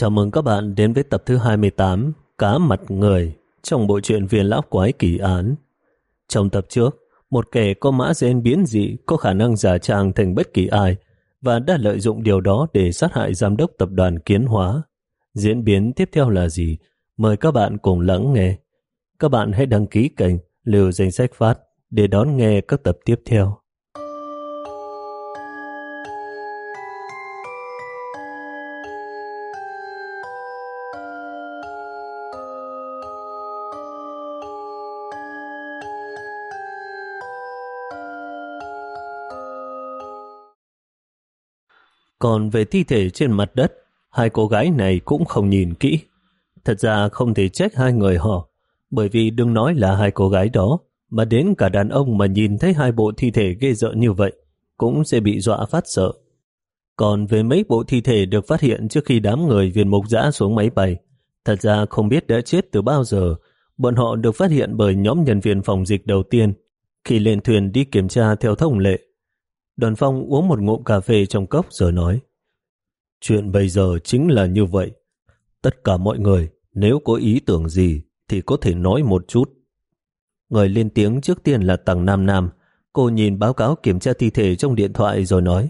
Chào mừng các bạn đến với tập thứ 28 Cá mặt người trong bộ truyện viên lão quái kỳ án. Trong tập trước, một kẻ có mã gen biến dị có khả năng giả trang thành bất kỳ ai và đã lợi dụng điều đó để sát hại giám đốc tập đoàn Kiến Hóa. Diễn biến tiếp theo là gì? Mời các bạn cùng lắng nghe. Các bạn hãy đăng ký kênh liều Danh Sách Phát để đón nghe các tập tiếp theo. Còn về thi thể trên mặt đất, hai cô gái này cũng không nhìn kỹ. Thật ra không thể trách hai người họ, bởi vì đừng nói là hai cô gái đó, mà đến cả đàn ông mà nhìn thấy hai bộ thi thể ghê rợn như vậy, cũng sẽ bị dọa phát sợ. Còn về mấy bộ thi thể được phát hiện trước khi đám người viên mục giã xuống máy bay, thật ra không biết đã chết từ bao giờ, bọn họ được phát hiện bởi nhóm nhân viên phòng dịch đầu tiên khi lên thuyền đi kiểm tra theo thông lệ. Đoàn phong uống một ngụm cà phê trong cốc rồi nói Chuyện bây giờ chính là như vậy. Tất cả mọi người, nếu có ý tưởng gì thì có thể nói một chút. Người lên tiếng trước tiên là Tằng Nam Nam. Cô nhìn báo cáo kiểm tra thi thể trong điện thoại rồi nói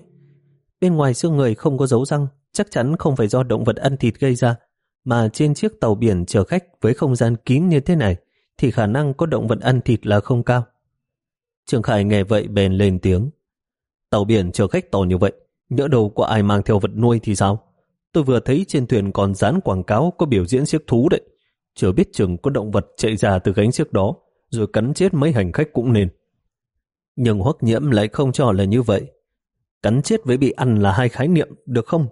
Bên ngoài xương người không có dấu răng, chắc chắn không phải do động vật ăn thịt gây ra, mà trên chiếc tàu biển chở khách với không gian kín như thế này thì khả năng có động vật ăn thịt là không cao. Trường Khải nghe vậy bèn lên tiếng. Tàu biển chở khách to như vậy, nhỡ đầu có ai mang theo vật nuôi thì sao? Tôi vừa thấy trên thuyền còn dán quảng cáo có biểu diễn siếc thú đấy. Chưa biết chừng có động vật chạy ra từ gánh siếc đó, rồi cắn chết mấy hành khách cũng nên. Nhưng hoắc nhiễm lại không cho là như vậy. Cắn chết với bị ăn là hai khái niệm, được không?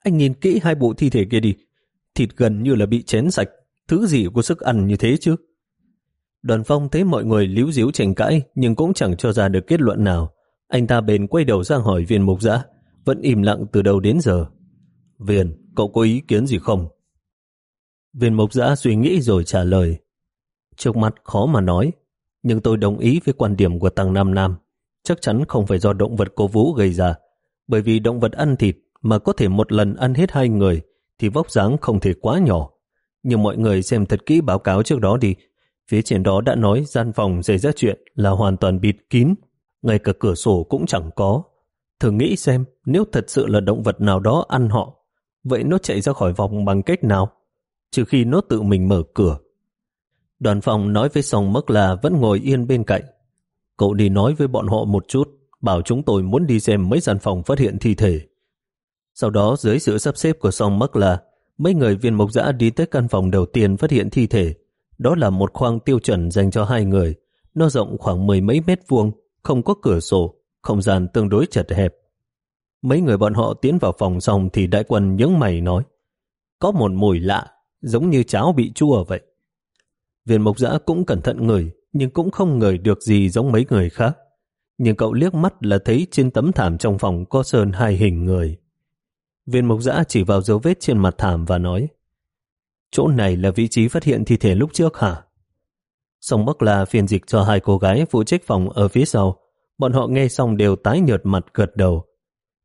Anh nhìn kỹ hai bộ thi thể kia đi. Thịt gần như là bị chén sạch, thứ gì có sức ăn như thế chứ? Đoàn phong thấy mọi người líu díu tranh cãi nhưng cũng chẳng cho ra được kết luận nào. Anh ta bền quay đầu sang hỏi viên mục giã, vẫn im lặng từ đầu đến giờ. Viên, cậu có ý kiến gì không? Viên mục giã suy nghĩ rồi trả lời. Trước mắt khó mà nói, nhưng tôi đồng ý với quan điểm của Tăng Nam Nam. Chắc chắn không phải do động vật cố vũ gây ra, bởi vì động vật ăn thịt mà có thể một lần ăn hết hai người thì vóc dáng không thể quá nhỏ. Nhưng mọi người xem thật kỹ báo cáo trước đó đi. Phía trên đó đã nói gian phòng xảy ra chuyện là hoàn toàn bịt kín ngay cả cửa sổ cũng chẳng có. Thử nghĩ xem, nếu thật sự là động vật nào đó ăn họ, vậy nó chạy ra khỏi vòng bằng cách nào? Trừ khi nó tự mình mở cửa. Đoàn phòng nói với song mất là vẫn ngồi yên bên cạnh. Cậu đi nói với bọn họ một chút, bảo chúng tôi muốn đi xem mấy gian phòng phát hiện thi thể. Sau đó dưới sự sắp xếp của song mất là mấy người viên mộc dã đi tới căn phòng đầu tiên phát hiện thi thể. Đó là một khoang tiêu chuẩn dành cho hai người. Nó rộng khoảng mười mấy mét vuông, không có cửa sổ, không gian tương đối chật hẹp. Mấy người bọn họ tiến vào phòng xong thì đại quân nhướng mày nói có một mùi lạ, giống như cháo bị chua vậy. Viên mộc giã cũng cẩn thận ngửi, nhưng cũng không ngửi được gì giống mấy người khác. Nhưng cậu liếc mắt là thấy trên tấm thảm trong phòng có sơn hai hình người. Viên mộc giã chỉ vào dấu vết trên mặt thảm và nói Chỗ này là vị trí phát hiện thi thể lúc trước hả? Song Bắc là phiên dịch cho hai cô gái phụ trách phòng ở phía sau. Bọn họ nghe xong đều tái nhợt mặt gật đầu.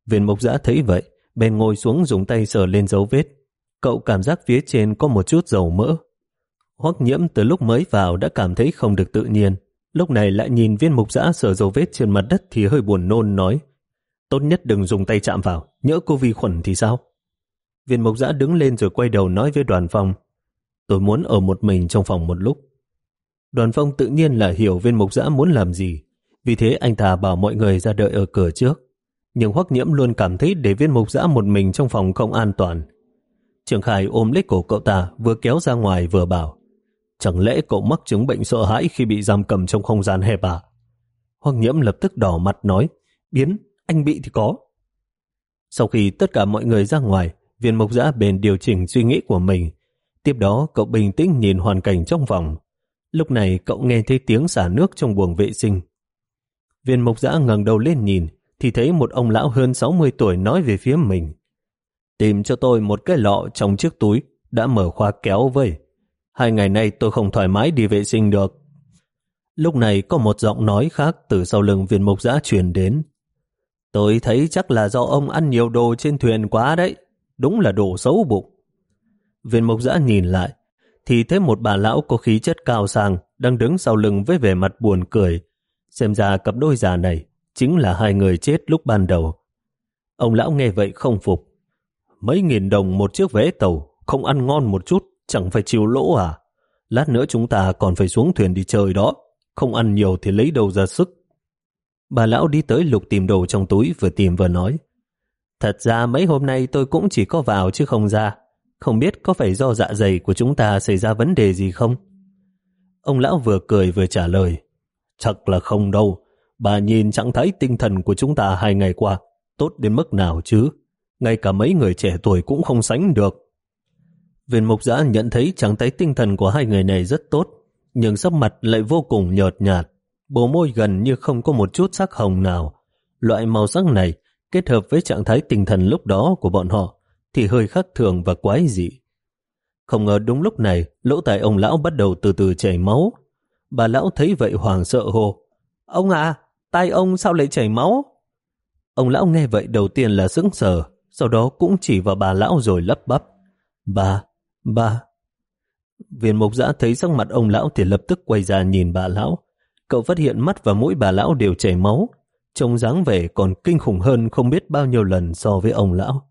Viên mục giã thấy vậy, bên ngồi xuống dùng tay sờ lên dấu vết. Cậu cảm giác phía trên có một chút dầu mỡ. Hoắc nhiễm từ lúc mới vào đã cảm thấy không được tự nhiên. Lúc này lại nhìn viên mục giã sờ dấu vết trên mặt đất thì hơi buồn nôn nói tốt nhất đừng dùng tay chạm vào, nhỡ cô vi khuẩn thì sao? Viên mục giã đứng lên rồi quay đầu nói với đoàn phòng tôi muốn ở một mình trong phòng một lúc. Đoàn phong tự nhiên là hiểu viên mục giã muốn làm gì, vì thế anh ta bảo mọi người ra đợi ở cửa trước. Nhưng Hoắc Nhiễm luôn cảm thấy để viên mục giã một mình trong phòng không an toàn. Trường Khải ôm lấy cổ cậu ta vừa kéo ra ngoài vừa bảo Chẳng lẽ cậu mắc chứng bệnh sợ hãi khi bị giam cầm trong không gian hẹp à? Hoắc Nhiễm lập tức đỏ mặt nói Biến, anh bị thì có. Sau khi tất cả mọi người ra ngoài, viên mục giã bền điều chỉnh suy nghĩ của mình. Tiếp đó cậu bình tĩnh nhìn hoàn cảnh trong phòng. Lúc này cậu nghe thấy tiếng xả nước trong buồng vệ sinh. Viên mục giã ngẩng đầu lên nhìn, thì thấy một ông lão hơn 60 tuổi nói về phía mình. Tìm cho tôi một cái lọ trong chiếc túi, đã mở khóa kéo vây. Hai ngày nay tôi không thoải mái đi vệ sinh được. Lúc này có một giọng nói khác từ sau lưng viên mục giã truyền đến. Tôi thấy chắc là do ông ăn nhiều đồ trên thuyền quá đấy. Đúng là đồ xấu bụng. viên mục giã nhìn lại, thì thấy một bà lão có khí chất cao sang đang đứng sau lưng với vẻ mặt buồn cười. Xem ra cặp đôi già này chính là hai người chết lúc ban đầu. Ông lão nghe vậy không phục. Mấy nghìn đồng một chiếc vé tàu, không ăn ngon một chút, chẳng phải chịu lỗ à? Lát nữa chúng ta còn phải xuống thuyền đi chơi đó, không ăn nhiều thì lấy đâu ra sức. Bà lão đi tới lục tìm đồ trong túi vừa tìm vừa nói. Thật ra mấy hôm nay tôi cũng chỉ có vào chứ không ra. Không biết có phải do dạ dày của chúng ta xảy ra vấn đề gì không? Ông lão vừa cười vừa trả lời. Chắc là không đâu. Bà nhìn chẳng thấy tinh thần của chúng ta hai ngày qua tốt đến mức nào chứ. Ngay cả mấy người trẻ tuổi cũng không sánh được. Viên mục giã nhận thấy trạng thái tinh thần của hai người này rất tốt, nhưng sắc mặt lại vô cùng nhợt nhạt, bồ môi gần như không có một chút sắc hồng nào. Loại màu sắc này kết hợp với trạng thái tinh thần lúc đó của bọn họ thì hơi khác thường và quái dị. Không ngờ đúng lúc này, lỗ tai ông lão bắt đầu từ từ chảy máu. Bà lão thấy vậy hoàng sợ hồ. Ông à, tai ông sao lại chảy máu? Ông lão nghe vậy đầu tiên là sững sờ, sau đó cũng chỉ vào bà lão rồi lấp bắp. Bà, bà. Viên mục giã thấy sắc mặt ông lão thì lập tức quay ra nhìn bà lão. Cậu phát hiện mắt và mũi bà lão đều chảy máu, trông dáng vẻ còn kinh khủng hơn không biết bao nhiêu lần so với ông lão.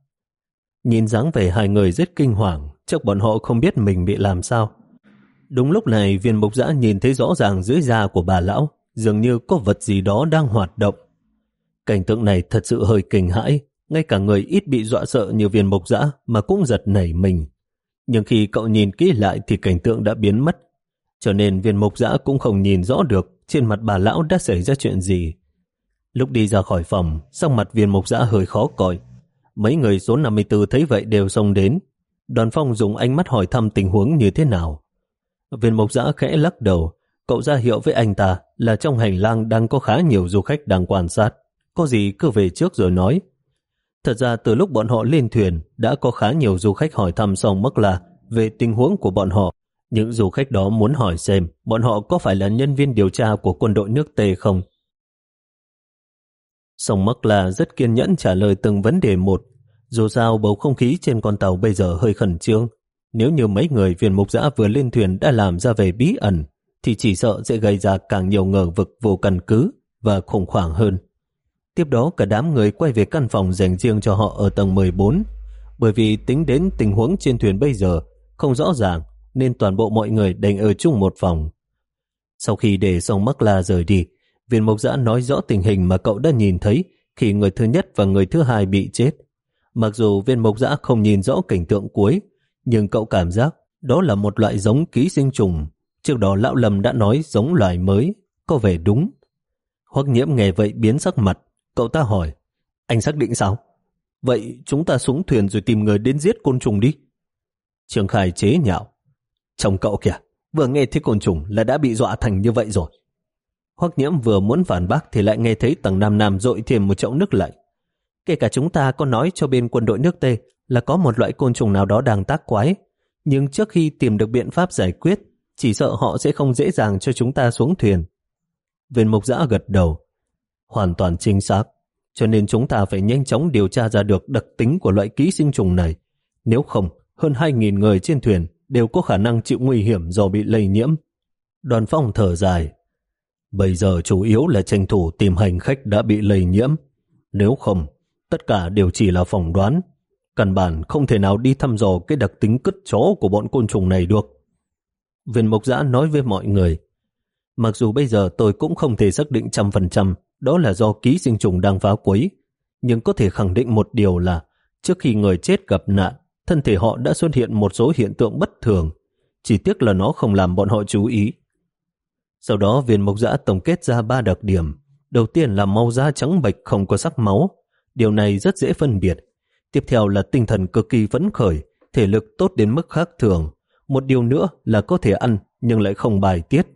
Nhìn dáng vẻ hai người rất kinh hoàng, chắc bọn họ không biết mình bị làm sao. Đúng lúc này viên mục giã nhìn thấy rõ ràng dưới da của bà lão, dường như có vật gì đó đang hoạt động. Cảnh tượng này thật sự hơi kinh hãi, ngay cả người ít bị dọa sợ như viên mục giã mà cũng giật nảy mình. Nhưng khi cậu nhìn kỹ lại thì cảnh tượng đã biến mất, cho nên viên mục giã cũng không nhìn rõ được trên mặt bà lão đã xảy ra chuyện gì. Lúc đi ra khỏi phòng, sắc mặt viên mục giã hơi khó coi. Mấy người số 54 thấy vậy đều xông đến. Đoàn phong dùng ánh mắt hỏi thăm tình huống như thế nào. Viên Mộc giã khẽ lắc đầu, cậu ra hiệu với anh ta là trong hành lang đang có khá nhiều du khách đang quan sát. Có gì cứ về trước rồi nói. Thật ra từ lúc bọn họ lên thuyền đã có khá nhiều du khách hỏi thăm xong mắc là về tình huống của bọn họ. Những du khách đó muốn hỏi xem bọn họ có phải là nhân viên điều tra của quân đội nước Tây không. Sông Mắc là rất kiên nhẫn trả lời từng vấn đề một. Dù sao bầu không khí trên con tàu bây giờ hơi khẩn trương. Nếu như mấy người viên mục giã vừa lên thuyền đã làm ra về bí ẩn, thì chỉ sợ sẽ gây ra càng nhiều ngờ vực vô căn cứ và khủng hoảng hơn. Tiếp đó cả đám người quay về căn phòng dành riêng cho họ ở tầng 14. Bởi vì tính đến tình huống trên thuyền bây giờ không rõ ràng nên toàn bộ mọi người đành ở chung một phòng. Sau khi để sông Mắc La rời đi, viên mộc giã nói rõ tình hình mà cậu đã nhìn thấy khi người thứ nhất và người thứ hai bị chết. Mặc dù viên mộc giã không nhìn rõ cảnh tượng cuối, nhưng cậu cảm giác đó là một loại giống ký sinh trùng. Trước đó Lão Lâm đã nói giống loài mới, có vẻ đúng. Hoắc nhiễm nghe vậy biến sắc mặt, Cậu ta hỏi, anh xác định sao? Vậy chúng ta xuống thuyền rồi tìm người đến giết côn trùng đi. Trường Khai chế nhạo. Chồng cậu kìa, vừa nghe thấy côn trùng là đã bị dọa thành như vậy rồi. Hoắc nhiễm vừa muốn phản bác thì lại nghe thấy tầng Nam Nam dội thêm một chậu nước lạnh. Kể cả chúng ta có nói cho bên quân đội nước Tây là có một loại côn trùng nào đó đang tác quái, nhưng trước khi tìm được biện pháp giải quyết, chỉ sợ họ sẽ không dễ dàng cho chúng ta xuống thuyền. Viên mục giã gật đầu, hoàn toàn chính xác, cho nên chúng ta phải nhanh chóng điều tra ra được đặc tính của loại ký sinh trùng này. Nếu không, hơn 2.000 người trên thuyền đều có khả năng chịu nguy hiểm do bị lây nhiễm. Đoàn phong thở dài. Bây giờ chủ yếu là tranh thủ tìm hành khách đã bị lây nhiễm. Nếu không, tất cả đều chỉ là phỏng đoán. Căn bản không thể nào đi thăm dò cái đặc tính cất chó của bọn côn trùng này được. Viên mộc giã nói với mọi người, mặc dù bây giờ tôi cũng không thể xác định trăm phần trăm đó là do ký sinh trùng đang phá quấy. Nhưng có thể khẳng định một điều là trước khi người chết gặp nạn, thân thể họ đã xuất hiện một số hiện tượng bất thường. Chỉ tiếc là nó không làm bọn họ chú ý. Sau đó viên mộc giã tổng kết ra ba đặc điểm. Đầu tiên là màu da trắng bạch không có sắc máu. Điều này rất dễ phân biệt. Tiếp theo là tinh thần cực kỳ phấn khởi, thể lực tốt đến mức khác thường. Một điều nữa là có thể ăn nhưng lại không bài tiết.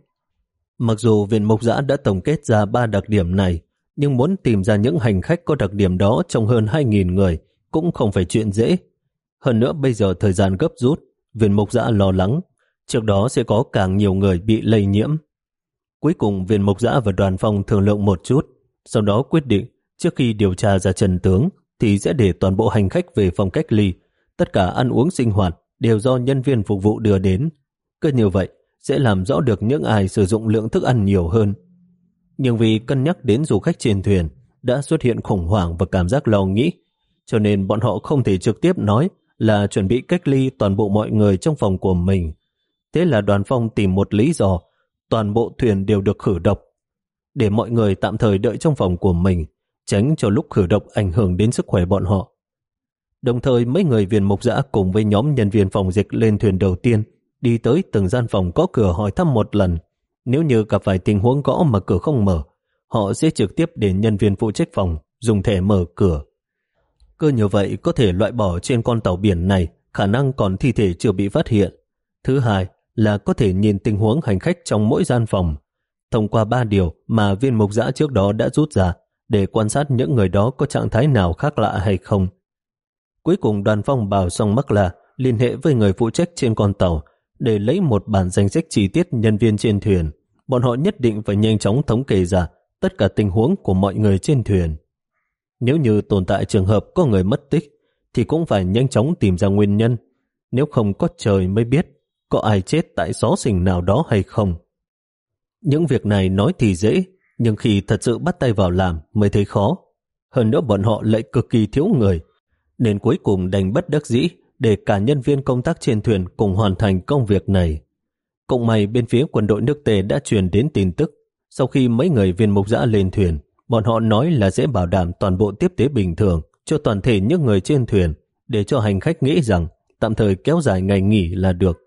Mặc dù viện mộc giã đã tổng kết ra ba đặc điểm này, nhưng muốn tìm ra những hành khách có đặc điểm đó trong hơn 2.000 người cũng không phải chuyện dễ. Hơn nữa bây giờ thời gian gấp rút, viện mục giã lo lắng, trước đó sẽ có càng nhiều người bị lây nhiễm. Cuối cùng viên mục giã và đoàn phong thương lượng một chút, sau đó quyết định trước khi điều tra ra trần tướng thì sẽ để toàn bộ hành khách về phòng cách ly, tất cả ăn uống sinh hoạt đều do nhân viên phục vụ đưa đến. Cứ như vậy sẽ làm rõ được những ai sử dụng lượng thức ăn nhiều hơn. Nhưng vì cân nhắc đến du khách trên thuyền đã xuất hiện khủng hoảng và cảm giác lo nghĩ, cho nên bọn họ không thể trực tiếp nói là chuẩn bị cách ly toàn bộ mọi người trong phòng của mình. Thế là đoàn phong tìm một lý do, toàn bộ thuyền đều được khử độc, để mọi người tạm thời đợi trong phòng của mình, tránh cho lúc khử độc ảnh hưởng đến sức khỏe bọn họ. Đồng thời mấy người viên mục giã cùng với nhóm nhân viên phòng dịch lên thuyền đầu tiên, đi tới từng gian phòng có cửa hỏi thăm một lần. Nếu như gặp phải tình huống gõ mà cửa không mở, họ sẽ trực tiếp đến nhân viên phụ trách phòng dùng thẻ mở cửa. Cơ như vậy có thể loại bỏ trên con tàu biển này khả năng còn thi thể chưa bị phát hiện. Thứ hai là có thể nhìn tình huống hành khách trong mỗi gian phòng. Thông qua ba điều mà viên mục giã trước đó đã rút ra để quan sát những người đó có trạng thái nào khác lạ hay không. Cuối cùng đoàn phong bảo xong mắc là liên hệ với người phụ trách trên con tàu để lấy một bản danh sách chi tiết nhân viên trên thuyền. Bọn họ nhất định phải nhanh chóng thống kê ra tất cả tình huống của mọi người trên thuyền. Nếu như tồn tại trường hợp có người mất tích, thì cũng phải nhanh chóng tìm ra nguyên nhân. Nếu không có trời mới biết có ai chết tại xó sình nào đó hay không. Những việc này nói thì dễ, nhưng khi thật sự bắt tay vào làm mới thấy khó. Hơn nữa bọn họ lại cực kỳ thiếu người, nên cuối cùng đành bất đắc dĩ để cả nhân viên công tác trên thuyền cùng hoàn thành công việc này. Cộng may bên phía quân đội nước tề đã truyền đến tin tức. Sau khi mấy người viên mục giã lên thuyền, bọn họ nói là sẽ bảo đảm toàn bộ tiếp tế bình thường cho toàn thể những người trên thuyền để cho hành khách nghĩ rằng tạm thời kéo dài ngày nghỉ là được.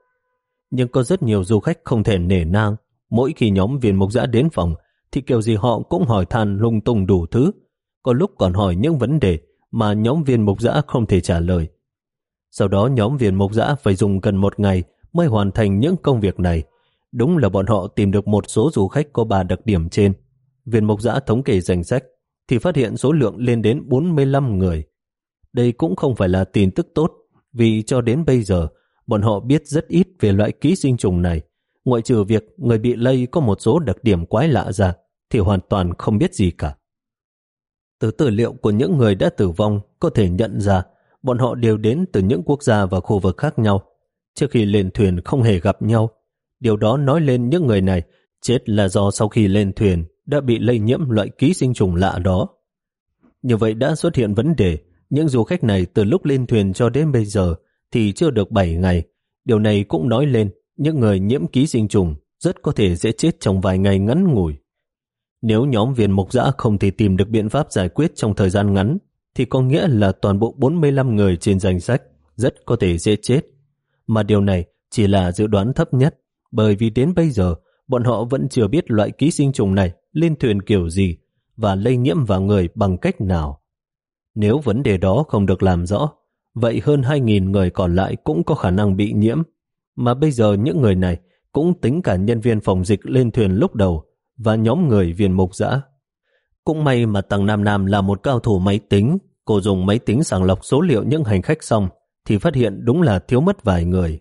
Nhưng có rất nhiều du khách không thể nể nang. Mỗi khi nhóm viên mục giã đến phòng, thì kiểu gì họ cũng hỏi than lung tung đủ thứ. Có lúc còn hỏi những vấn đề mà nhóm viên mục giã không thể trả lời. Sau đó nhóm viên mục giã phải dùng gần một ngày mới hoàn thành những công việc này. Đúng là bọn họ tìm được một số du khách có ba đặc điểm trên. Viên mục giã thống kê danh sách, thì phát hiện số lượng lên đến 45 người. Đây cũng không phải là tin tức tốt, vì cho đến bây giờ bọn họ biết rất ít về loại ký sinh trùng này. Ngoại trừ việc người bị lây có một số đặc điểm quái lạ ra thì hoàn toàn không biết gì cả. Từ tư liệu của những người đã tử vong có thể nhận ra bọn họ đều đến từ những quốc gia và khu vực khác nhau. Trước khi lên thuyền không hề gặp nhau, điều đó nói lên những người này chết là do sau khi lên thuyền đã bị lây nhiễm loại ký sinh trùng lạ đó. Như vậy đã xuất hiện vấn đề, những du khách này từ lúc lên thuyền cho đến bây giờ thì chưa được 7 ngày. Điều này cũng nói lên những người nhiễm ký sinh trùng rất có thể sẽ chết trong vài ngày ngắn ngủi. Nếu nhóm viên mục giã không thể tìm được biện pháp giải quyết trong thời gian ngắn, thì có nghĩa là toàn bộ 45 người trên danh sách rất có thể sẽ chết. Mà điều này chỉ là dự đoán thấp nhất, bởi vì đến bây giờ bọn họ vẫn chưa biết loại ký sinh trùng này lên thuyền kiểu gì và lây nhiễm vào người bằng cách nào. Nếu vấn đề đó không được làm rõ, vậy hơn 2.000 người còn lại cũng có khả năng bị nhiễm. Mà bây giờ những người này cũng tính cả nhân viên phòng dịch lên thuyền lúc đầu và nhóm người viên mục giã. Cũng may mà Tăng Nam Nam là một cao thủ máy tính, cô dùng máy tính sàng lọc số liệu những hành khách xong thì phát hiện đúng là thiếu mất vài người.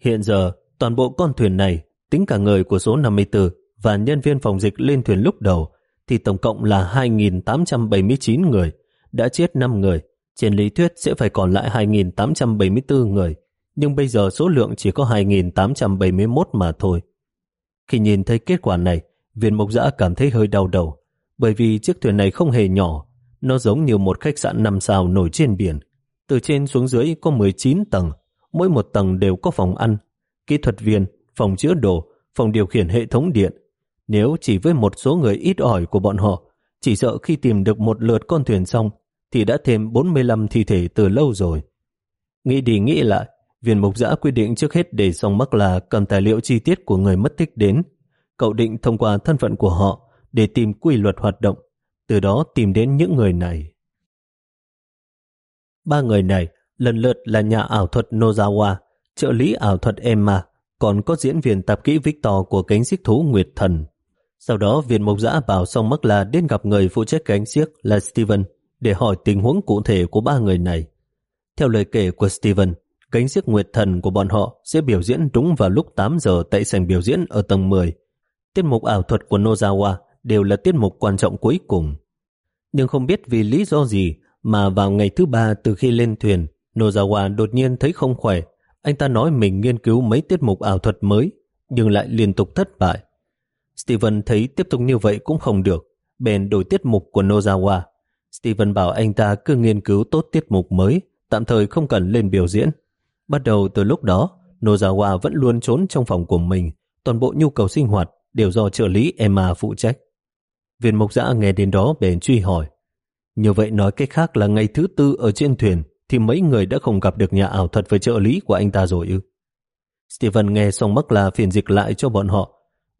Hiện giờ, toàn bộ con thuyền này, tính cả người của số 54 và nhân viên phòng dịch lên thuyền lúc đầu, thì tổng cộng là 2.879 người, đã chết 5 người. Trên lý thuyết sẽ phải còn lại 2.874 người, nhưng bây giờ số lượng chỉ có 2.871 mà thôi. Khi nhìn thấy kết quả này, viên mộc giã cảm thấy hơi đau đầu, bởi vì chiếc thuyền này không hề nhỏ, nó giống như một khách sạn 5 sao nổi trên biển. Từ trên xuống dưới có 19 tầng, mỗi một tầng đều có phòng ăn, kỹ thuật viên, phòng chữa đồ, phòng điều khiển hệ thống điện. Nếu chỉ với một số người ít ỏi của bọn họ, chỉ sợ khi tìm được một lượt con thuyền xong, thì đã thêm 45 thi thể từ lâu rồi. Nghĩ đi nghĩ lại, viên mục giã quyết định trước hết để xong mắc là cầm tài liệu chi tiết của người mất tích đến. Cậu định thông qua thân phận của họ để tìm quy luật hoạt động, từ đó tìm đến những người này. Ba người này lần lượt là nhà ảo thuật Nozawa, trợ lý ảo thuật Emma, còn có diễn viên tạp kỹ Victor của cánh xích thú Nguyệt Thần. Sau đó viên mộc giã bảo xong mắc là đến gặp người phụ trách cánh xiếc là Steven để hỏi tình huống cụ thể của ba người này. Theo lời kể của Steven, cánh xiếc Nguyệt Thần của bọn họ sẽ biểu diễn đúng vào lúc 8 giờ tại sảnh biểu diễn ở tầng 10. Tiết mục ảo thuật của Nozawa đều là tiết mục quan trọng cuối cùng. Nhưng không biết vì lý do gì mà vào ngày thứ ba từ khi lên thuyền, Nozawa đột nhiên thấy không khỏe. Anh ta nói mình nghiên cứu mấy tiết mục ảo thuật mới, nhưng lại liên tục thất bại. Steven thấy tiếp tục như vậy cũng không được, bèn đổi tiết mục của Nozawa. Steven bảo anh ta cứ nghiên cứu tốt tiết mục mới, tạm thời không cần lên biểu diễn. Bắt đầu từ lúc đó, Nozawa vẫn luôn trốn trong phòng của mình, toàn bộ nhu cầu sinh hoạt đều do trợ lý Emma phụ trách. Viên mộc giã nghe đến đó bèn truy hỏi. Như vậy nói cách khác là ngày thứ tư ở trên thuyền thì mấy người đã không gặp được nhà ảo thuật với trợ lý của anh ta rồi ư. Steven nghe xong mắc là phiền dịch lại cho bọn họ.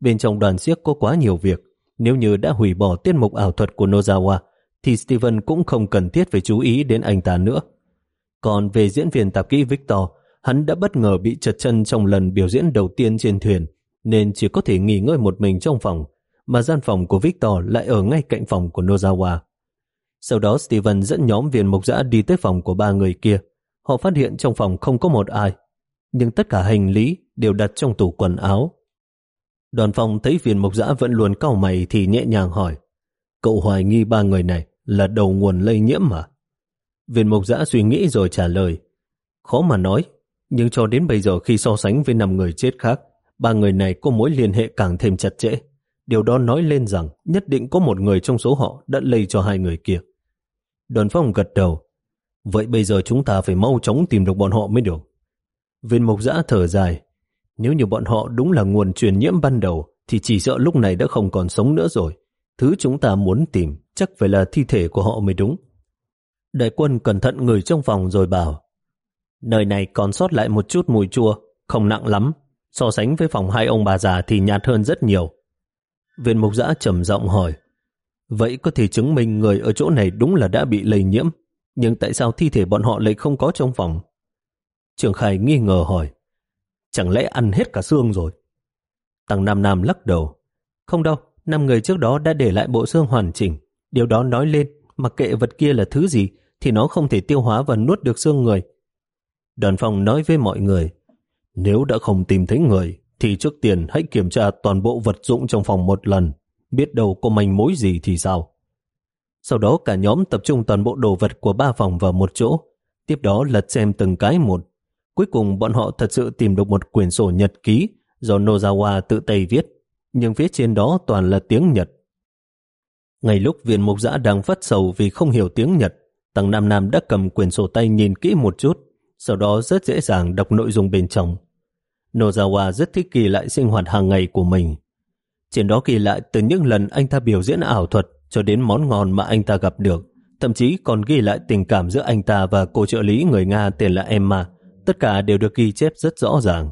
Bên trong đoàn siếc có quá nhiều việc. Nếu như đã hủy bỏ tiết mục ảo thuật của Nozawa thì Steven cũng không cần thiết phải chú ý đến anh ta nữa. Còn về diễn viên tạp kỹ Victor, hắn đã bất ngờ bị trật chân trong lần biểu diễn đầu tiên trên thuyền, nên chỉ có thể nghỉ ngơi một mình trong phòng, mà gian phòng của Victor lại ở ngay cạnh phòng của Nozawa. Sau đó Steven dẫn nhóm viên mục giã đi tới phòng của ba người kia. Họ phát hiện trong phòng không có một ai, nhưng tất cả hành lý đều đặt trong tủ quần áo. Đoàn phòng thấy viên mục giã vẫn luôn cau mày thì nhẹ nhàng hỏi, cậu hoài nghi ba người này là đầu nguồn lây nhiễm mà? Viên mục giã suy nghĩ rồi trả lời, khó mà nói, nhưng cho đến bây giờ khi so sánh với năm người chết khác, ba người này có mối liên hệ càng thêm chặt chẽ. Điều đó nói lên rằng nhất định có một người trong số họ đã lây cho hai người kia. Đoàn phong gật đầu. Vậy bây giờ chúng ta phải mau chóng tìm được bọn họ mới được. Viên mục giã thở dài. Nếu như bọn họ đúng là nguồn truyền nhiễm ban đầu thì chỉ sợ lúc này đã không còn sống nữa rồi. Thứ chúng ta muốn tìm chắc phải là thi thể của họ mới đúng. Đại quân cẩn thận người trong phòng rồi bảo Nơi này còn sót lại một chút mùi chua, không nặng lắm. So sánh với phòng hai ông bà già thì nhạt hơn rất nhiều. Viên mục giã trầm giọng hỏi Vậy có thể chứng minh người ở chỗ này đúng là đã bị lây nhiễm, nhưng tại sao thi thể bọn họ lại không có trong phòng? Trường Khải nghi ngờ hỏi, chẳng lẽ ăn hết cả xương rồi? Tăng Nam Nam lắc đầu, không đâu, năm người trước đó đã để lại bộ xương hoàn chỉnh. Điều đó nói lên, mặc kệ vật kia là thứ gì, thì nó không thể tiêu hóa và nuốt được xương người. Đoàn phòng nói với mọi người, nếu đã không tìm thấy người, thì trước tiên hãy kiểm tra toàn bộ vật dụng trong phòng một lần biết đâu có manh mối gì thì sao. Sau đó cả nhóm tập trung toàn bộ đồ vật của ba phòng vào một chỗ, tiếp đó lật xem từng cái một. Cuối cùng bọn họ thật sự tìm được một quyển sổ nhật ký do Nozawa tự tay viết, nhưng phía trên đó toàn là tiếng Nhật. Ngay lúc viên mục giã đang phát sầu vì không hiểu tiếng Nhật, Tăng Nam Nam đã cầm quyển sổ tay nhìn kỹ một chút, sau đó rất dễ dàng đọc nội dung bên trong. Nozawa rất thích ghi lại sinh hoạt hàng ngày của mình. Trên đó ghi lại từ những lần anh ta biểu diễn ảo thuật cho đến món ngon mà anh ta gặp được. Thậm chí còn ghi lại tình cảm giữa anh ta và cô trợ lý người Nga tên là Emma. Tất cả đều được ghi chép rất rõ ràng.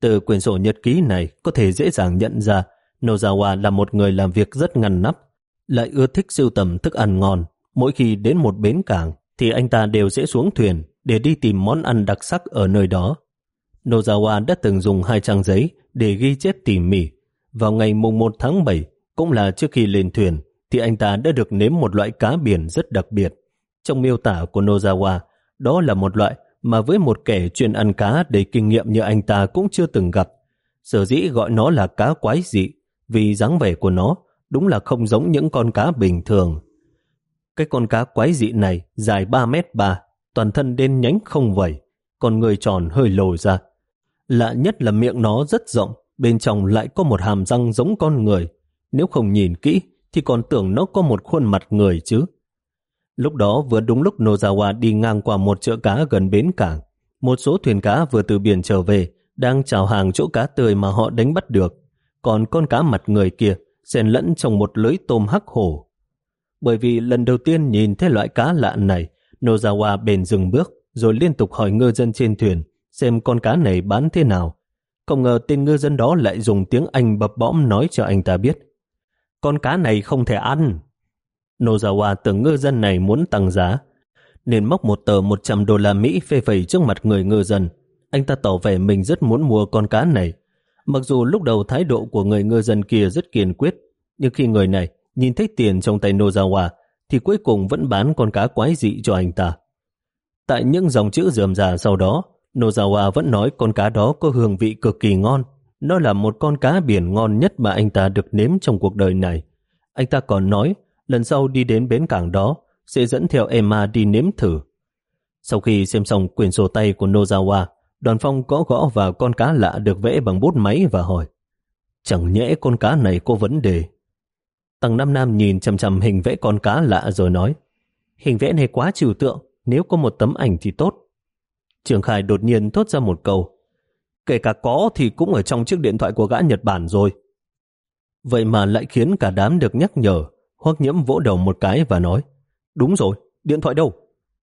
Từ quyển sổ nhật ký này có thể dễ dàng nhận ra Nozawa là một người làm việc rất ngăn nắp, lại ưa thích sưu tầm thức ăn ngon. Mỗi khi đến một bến cảng thì anh ta đều sẽ xuống thuyền để đi tìm món ăn đặc sắc ở nơi đó. Nozawa đã từng dùng hai trang giấy để ghi chép tỉ mỉ vào ngày mùng 1 tháng 7, cũng là trước khi lên thuyền, thì anh ta đã được nếm một loại cá biển rất đặc biệt. Trong miêu tả của Nozawa, đó là một loại mà với một kẻ chuyên ăn cá đầy kinh nghiệm như anh ta cũng chưa từng gặp. Sở dĩ gọi nó là cá quái dị, vì dáng vẻ của nó đúng là không giống những con cá bình thường. Cái con cá quái dị này dài 3 mét 3, toàn thân đen nhánh không vẩy, còn người tròn hơi lồi ra. Lạ nhất là miệng nó rất rộng, bên trong lại có một hàm răng giống con người. Nếu không nhìn kỹ, thì còn tưởng nó có một khuôn mặt người chứ. Lúc đó vừa đúng lúc Nozawa đi ngang qua một chợ cá gần bến cảng. Một số thuyền cá vừa từ biển trở về, đang chào hàng chỗ cá tươi mà họ đánh bắt được. Còn con cá mặt người kia xen lẫn trong một lưới tôm hắc hổ. Bởi vì lần đầu tiên nhìn thấy loại cá lạ này, Nozawa bền dừng bước, rồi liên tục hỏi ngư dân trên thuyền xem con cá này bán thế nào. Không ngờ tên ngư dân đó lại dùng tiếng Anh bập bõm nói cho anh ta biết. Con cá này không thể ăn. Nozawa tưởng ngư dân này muốn tăng giá, nên móc một tờ 100 đô la Mỹ phê phẩy trước mặt người ngư dân. Anh ta tỏ vẻ mình rất muốn mua con cá này. Mặc dù lúc đầu thái độ của người ngư dân kia rất kiên quyết, nhưng khi người này nhìn thấy tiền trong tay Nozawa, thì cuối cùng vẫn bán con cá quái dị cho anh ta. Tại những dòng chữ dườm già sau đó, Nozawa vẫn nói con cá đó có hương vị cực kỳ ngon. Nó là một con cá biển ngon nhất mà anh ta được nếm trong cuộc đời này. Anh ta còn nói, lần sau đi đến bến cảng đó, sẽ dẫn theo Emma đi nếm thử. Sau khi xem xong quyển sổ tay của Nozawa, đoàn phong gõ gõ vào con cá lạ được vẽ bằng bút máy và hỏi chẳng nhẽ con cá này có vấn đề. Tầng Nam Nam nhìn chằm chằm hình vẽ con cá lạ rồi nói hình vẽ này quá trừu tượng, nếu có một tấm ảnh thì tốt. Trường Khải đột nhiên thốt ra một câu kể cả có thì cũng ở trong chiếc điện thoại của gã Nhật Bản rồi. Vậy mà lại khiến cả đám được nhắc nhở, hoắc nhiễm vỗ đầu một cái và nói đúng rồi, điện thoại đâu?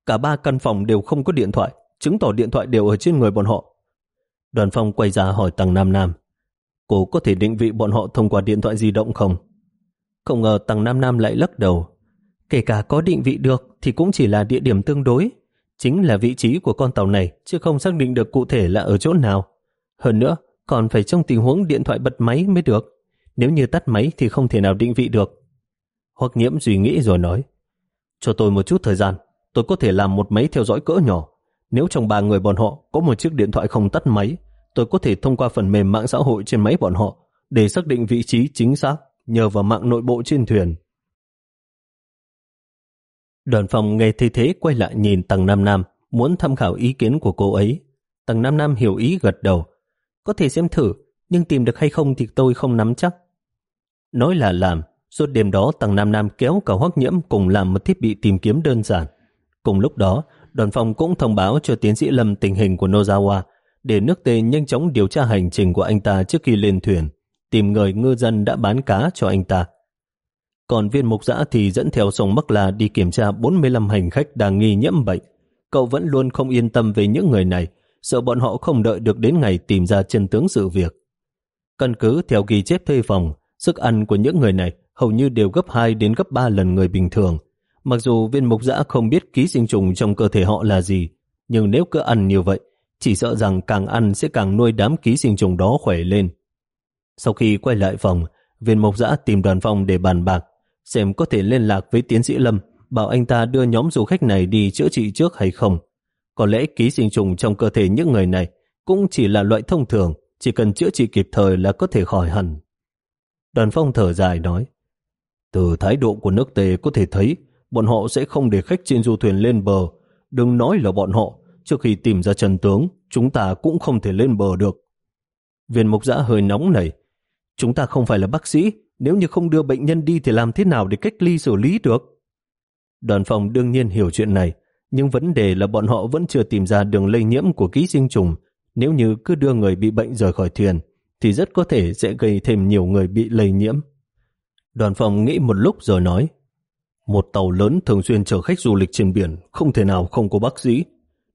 Cả ba căn phòng đều không có điện thoại, chứng tỏ điện thoại đều ở trên người bọn họ. Đoàn phong quay ra hỏi Tăng Nam Nam cô có thể định vị bọn họ thông qua điện thoại di động không? Không ngờ Tăng Nam Nam lại lắc đầu. Kể cả có định vị được thì cũng chỉ là địa điểm tương đối. Chính là vị trí của con tàu này chứ không xác định được cụ thể là ở chỗ nào. Hơn nữa, còn phải trong tình huống điện thoại bật máy mới được. Nếu như tắt máy thì không thể nào định vị được. Hoặc nhiễm suy nghĩ rồi nói Cho tôi một chút thời gian, tôi có thể làm một máy theo dõi cỡ nhỏ. Nếu trong ba người bọn họ có một chiếc điện thoại không tắt máy, tôi có thể thông qua phần mềm mạng xã hội trên máy bọn họ để xác định vị trí chính xác nhờ vào mạng nội bộ trên thuyền. Đoàn phòng nghe thấy thế quay lại nhìn Tầng Nam Nam, muốn tham khảo ý kiến của cô ấy. Tầng Nam Nam hiểu ý gật đầu. Có thể xem thử, nhưng tìm được hay không thì tôi không nắm chắc. Nói là làm, suốt đêm đó Tầng Nam Nam kéo cả hoắc nhiễm cùng làm một thiết bị tìm kiếm đơn giản. Cùng lúc đó, đoàn phòng cũng thông báo cho tiến sĩ Lâm tình hình của Nozawa để nước tề nhanh chóng điều tra hành trình của anh ta trước khi lên thuyền, tìm người ngư dân đã bán cá cho anh ta. Còn viên mục giã thì dẫn theo sông Bắc La đi kiểm tra 45 hành khách đang nghi nhiễm bệnh. Cậu vẫn luôn không yên tâm về những người này, sợ bọn họ không đợi được đến ngày tìm ra chân tướng sự việc. Căn cứ theo ghi chép thuê phòng, sức ăn của những người này hầu như đều gấp 2 đến gấp 3 lần người bình thường. Mặc dù viên mục dã không biết ký sinh trùng trong cơ thể họ là gì, nhưng nếu cứ ăn như vậy, chỉ sợ rằng càng ăn sẽ càng nuôi đám ký sinh trùng đó khỏe lên. Sau khi quay lại phòng, viên mộc dã tìm đoàn phong để bàn bạc, xem có thể liên lạc với tiến sĩ Lâm, bảo anh ta đưa nhóm du khách này đi chữa trị trước hay không. Có lẽ ký sinh trùng trong cơ thể những người này cũng chỉ là loại thông thường, chỉ cần chữa trị kịp thời là có thể khỏi hẳn. Đoàn phong thở dài nói, từ thái độ của nước tề có thể thấy bọn họ sẽ không để khách trên du thuyền lên bờ. Đừng nói là bọn họ, trước khi tìm ra trần tướng, chúng ta cũng không thể lên bờ được. Viên mục giã hơi nóng này. Chúng ta không phải là bác sĩ, nếu như không đưa bệnh nhân đi thì làm thế nào để cách ly xử lý được? Đoàn phòng đương nhiên hiểu chuyện này, nhưng vấn đề là bọn họ vẫn chưa tìm ra đường lây nhiễm của ký sinh trùng. Nếu như cứ đưa người bị bệnh rời khỏi thuyền, thì rất có thể sẽ gây thêm nhiều người bị lây nhiễm. Đoàn phòng nghĩ một lúc rồi nói, một tàu lớn thường xuyên chở khách du lịch trên biển, không thể nào không có bác sĩ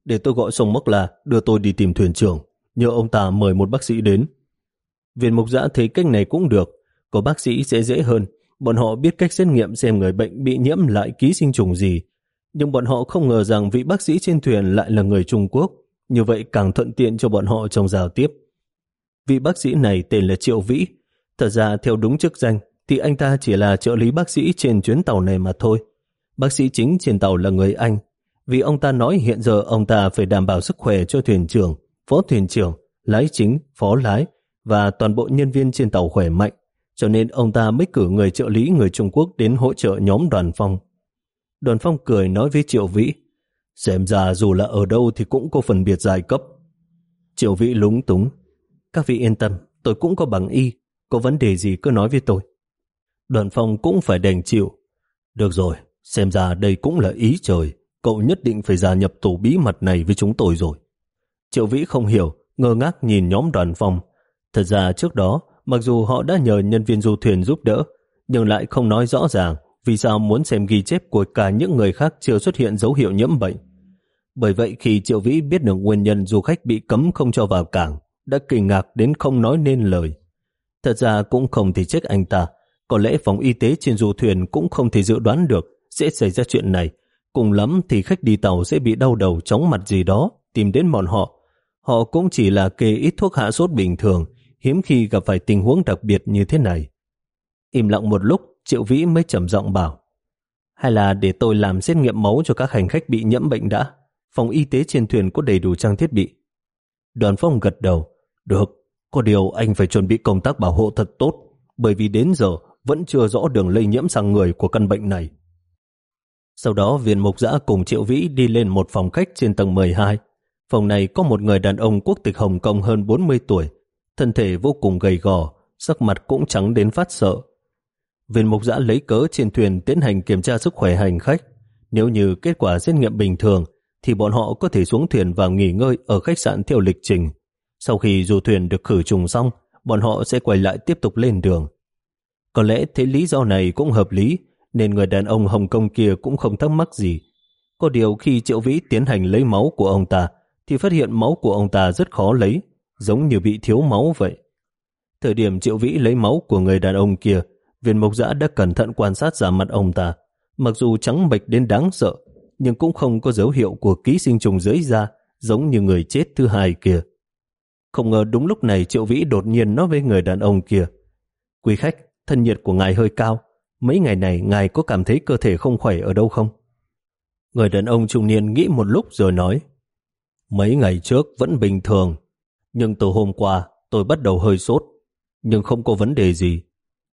để tôi gọi sông Mốc là đưa tôi đi tìm thuyền trưởng, nhờ ông ta mời một bác sĩ đến. Viên mục giã thấy cách này cũng được, có bác sĩ sẽ dễ hơn, bọn họ biết cách xét nghiệm xem người bệnh bị nhiễm lại ký sinh trùng gì. Nhưng bọn họ không ngờ rằng vị bác sĩ trên thuyền lại là người Trung Quốc, như vậy càng thuận tiện cho bọn họ trong giao tiếp. Vị bác sĩ này tên là Triệu Vĩ, thật ra theo đúng chức danh thì anh ta chỉ là trợ lý bác sĩ trên chuyến tàu này mà thôi. Bác sĩ chính trên tàu là người Anh, vì ông ta nói hiện giờ ông ta phải đảm bảo sức khỏe cho thuyền trưởng, phó thuyền trưởng, lái chính, phó lái và toàn bộ nhân viên trên tàu khỏe mạnh, cho nên ông ta mới cử người trợ lý người Trung Quốc đến hỗ trợ nhóm đoàn phong. Đoàn phong cười nói với Triệu Vĩ, xem ra dù là ở đâu thì cũng có phần biệt giai cấp. Triệu Vĩ lúng túng, các vị yên tâm, tôi cũng có bằng y, có vấn đề gì cứ nói với tôi. Đoàn phong cũng phải đành chịu. Được rồi, xem ra đây cũng là ý trời cậu nhất định phải gia nhập tổ bí mật này với chúng tôi rồi. Triệu Vĩ không hiểu, ngơ ngác nhìn nhóm đoàn phong. Thật ra trước đó, mặc dù họ đã nhờ nhân viên du thuyền giúp đỡ, nhưng lại không nói rõ ràng vì sao muốn xem ghi chép của cả những người khác chưa xuất hiện dấu hiệu nhiễm bệnh. Bởi vậy khi Triệu Vĩ biết được nguyên nhân du khách bị cấm không cho vào cảng, đã kinh ngạc đến không nói nên lời. Thật ra cũng không thể trách anh ta, có lẽ phòng y tế trên du thuyền cũng không thể dự đoán được sẽ xảy ra chuyện này, Cùng lắm thì khách đi tàu sẽ bị đau đầu chóng mặt gì đó, tìm đến bọn họ. Họ cũng chỉ là kê ít thuốc hạ sốt bình thường, hiếm khi gặp phải tình huống đặc biệt như thế này. Im lặng một lúc, Triệu Vĩ mới trầm giọng bảo hay là để tôi làm xét nghiệm máu cho các hành khách bị nhiễm bệnh đã. Phòng y tế trên thuyền có đầy đủ trang thiết bị. Đoàn phong gật đầu. Được, có điều anh phải chuẩn bị công tác bảo hộ thật tốt, bởi vì đến giờ vẫn chưa rõ đường lây nhiễm sang người của căn bệnh này. Sau đó viên mục giã cùng Triệu Vĩ đi lên một phòng khách trên tầng 12. Phòng này có một người đàn ông quốc tịch Hồng Kông hơn 40 tuổi, thân thể vô cùng gầy gò, sắc mặt cũng trắng đến phát sợ. Viên mục giã lấy cớ trên thuyền tiến hành kiểm tra sức khỏe hành khách. Nếu như kết quả xét nghiệm bình thường, thì bọn họ có thể xuống thuyền và nghỉ ngơi ở khách sạn theo lịch trình. Sau khi du thuyền được khử trùng xong, bọn họ sẽ quay lại tiếp tục lên đường. Có lẽ thế lý do này cũng hợp lý, nên người đàn ông Hồng Kông kia cũng không thắc mắc gì. Có điều khi Triệu Vĩ tiến hành lấy máu của ông ta, thì phát hiện máu của ông ta rất khó lấy, giống như bị thiếu máu vậy. Thời điểm Triệu Vĩ lấy máu của người đàn ông kia, viên mộc giã đã cẩn thận quan sát giả mặt ông ta. Mặc dù trắng bệch đến đáng sợ, nhưng cũng không có dấu hiệu của ký sinh trùng dưới da, giống như người chết thứ hai kia. Không ngờ đúng lúc này Triệu Vĩ đột nhiên nói với người đàn ông kia. Quý khách, thân nhiệt của ngài hơi cao. Mấy ngày này ngài có cảm thấy cơ thể không khỏe ở đâu không? Người đàn ông trung niên nghĩ một lúc rồi nói. Mấy ngày trước vẫn bình thường, nhưng từ hôm qua tôi bắt đầu hơi sốt, nhưng không có vấn đề gì.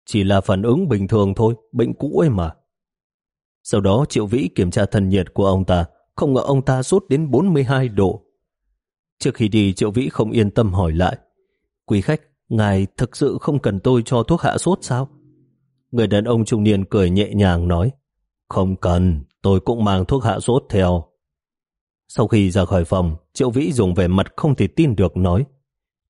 Chỉ là phản ứng bình thường thôi, bệnh cũ ấy mà. Sau đó Triệu Vĩ kiểm tra thân nhiệt của ông ta, không ngờ ông ta sốt đến 42 độ. Trước khi đi Triệu Vĩ không yên tâm hỏi lại. Quý khách, ngài thực sự không cần tôi cho thuốc hạ sốt sao? Người đàn ông trung niên cười nhẹ nhàng nói. Không cần, tôi cũng mang thuốc hạ sốt theo. Sau khi ra khỏi phòng, Triệu Vĩ dùng vẻ mặt không thể tin được nói.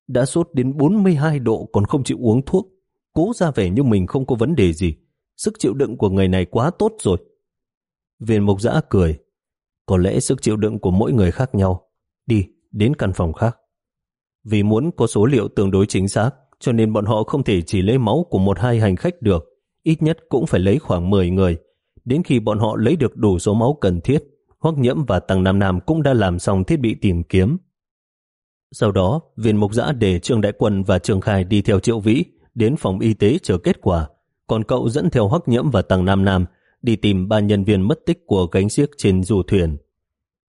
Đã sốt đến 42 độ còn không chịu uống thuốc. Cố ra vẻ như mình không có vấn đề gì. Sức chịu đựng của người này quá tốt rồi. Viên mục giã cười. Có lẽ sức chịu đựng của mỗi người khác nhau. Đi, đến căn phòng khác. Vì muốn có số liệu tương đối chính xác, cho nên bọn họ không thể chỉ lấy máu của một hai hành khách được. Ít nhất cũng phải lấy khoảng 10 người. Đến khi bọn họ lấy được đủ số máu cần thiết, Hoắc Nhiễm và Tăng Nam Nam cũng đã làm xong thiết bị tìm kiếm. Sau đó, viên mục giã để Trương Đại Quân và Trương Khai đi theo Triệu Vĩ đến phòng y tế chờ kết quả, còn cậu dẫn theo Hoắc Nhiễm và Tăng Nam Nam đi tìm ba nhân viên mất tích của gánh xiếc trên du thuyền.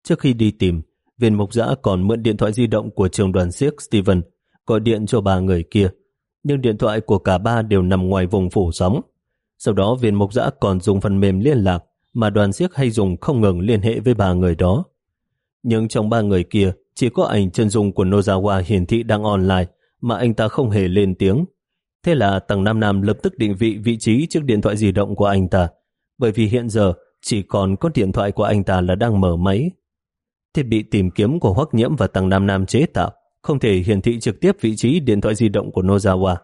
Trước khi đi tìm, viên mục giã còn mượn điện thoại di động của trường đoàn Siếc Steven gọi điện cho ba người kia, nhưng điện thoại của cả ba đều nằm ngoài vùng phủ sóng. Sau đó viên mục giã còn dùng phần mềm liên lạc mà đoàn siếc hay dùng không ngừng liên hệ với ba người đó. Nhưng trong ba người kia, chỉ có ảnh chân dung của Nozawa hiển thị đang online mà anh ta không hề lên tiếng. Thế là tầng Nam Nam lập tức định vị vị trí trước điện thoại di động của anh ta, bởi vì hiện giờ chỉ còn có điện thoại của anh ta là đang mở máy. Thiết bị tìm kiếm của Hoắc Nhiễm và Tăng Nam Nam chế tạo không thể hiển thị trực tiếp vị trí điện thoại di động của Nozawa,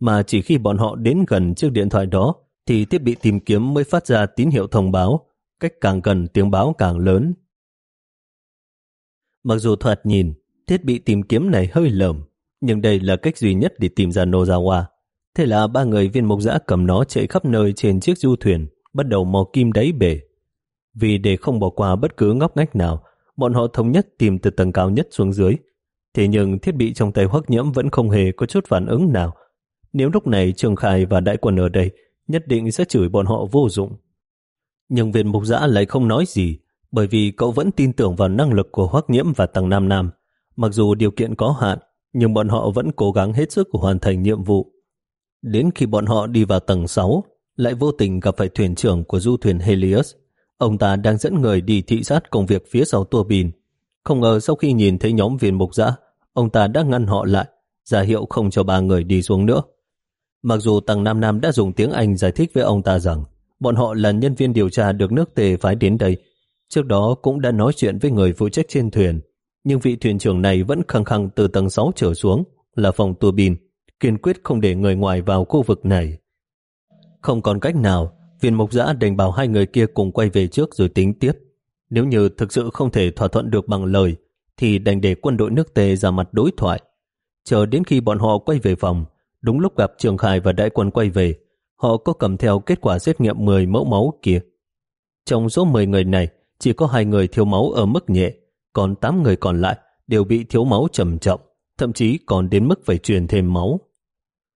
mà chỉ khi bọn họ đến gần chiếc điện thoại đó thì thiết bị tìm kiếm mới phát ra tín hiệu thông báo, cách càng gần tiếng báo càng lớn. Mặc dù thoạt nhìn, thiết bị tìm kiếm này hơi lởm, nhưng đây là cách duy nhất để tìm ra Nozawa. Thế là ba người viên mục giã cầm nó chạy khắp nơi trên chiếc du thuyền, bắt đầu mò kim đáy bể. Vì để không bỏ qua bất cứ ngóc ngách nào, bọn họ thống nhất tìm từ tầng cao nhất xuống dưới. Thế nhưng thiết bị trong tay hoắc nhiễm vẫn không hề có chút phản ứng nào. Nếu lúc này Trường Khai và đại quân ở đây, nhất định sẽ chửi bọn họ vô dụng. Nhưng viên mục giã lại không nói gì, bởi vì cậu vẫn tin tưởng vào năng lực của Hoắc Nhiễm và Tầng Nam Nam. Mặc dù điều kiện có hạn, nhưng bọn họ vẫn cố gắng hết sức hoàn thành nhiệm vụ. Đến khi bọn họ đi vào tầng 6, lại vô tình gặp phải thuyền trưởng của du thuyền Helios. Ông ta đang dẫn người đi thị sát công việc phía sau tua bin. Không ngờ sau khi nhìn thấy nhóm viên mục giã, ông ta đã ngăn họ lại, ra hiệu không cho ba người đi xuống nữa. Mặc dù Tầng Nam Nam đã dùng tiếng Anh giải thích với ông ta rằng bọn họ là nhân viên điều tra được nước tề phái đến đây. Trước đó cũng đã nói chuyện với người phụ trách trên thuyền, nhưng vị thuyền trưởng này vẫn khăng khăng từ tầng 6 trở xuống là phòng tua bin, kiên quyết không để người ngoài vào khu vực này. Không còn cách nào, viên mục giã đành bảo hai người kia cùng quay về trước rồi tính tiếp. Nếu như thực sự không thể thỏa thuận được bằng lời, thì đành để quân đội nước tề ra mặt đối thoại. Chờ đến khi bọn họ quay về phòng, đúng lúc gặp Trường Khai và đại quân quay về, họ có cầm theo kết quả xét nghiệm 10 mẫu máu kia. Trong số 10 người này, chỉ có hai người thiếu máu ở mức nhẹ, còn 8 người còn lại đều bị thiếu máu trầm trọng, thậm chí còn đến mức phải truyền thêm máu.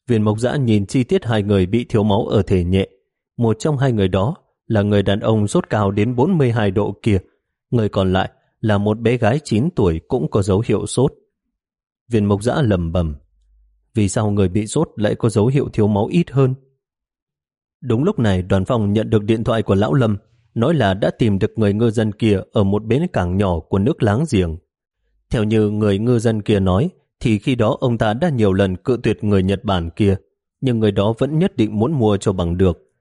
Viên mộc giã nhìn chi tiết hai người bị thiếu máu ở thể nhẹ. Một trong hai người đó là người đàn ông sốt cao đến 42 độ kia, người còn lại là một bé gái 9 tuổi cũng có dấu hiệu sốt. Viên mộc giã lầm bầm. Vì sao người bị sốt lại có dấu hiệu thiếu máu ít hơn? Đúng lúc này đoàn phòng nhận được điện thoại của Lão Lâm, nói là đã tìm được người ngư dân kia ở một bến cảng nhỏ của nước láng giềng. Theo như người ngư dân kia nói, thì khi đó ông ta đã nhiều lần cự tuyệt người Nhật Bản kia, nhưng người đó vẫn nhất định muốn mua cho bằng được.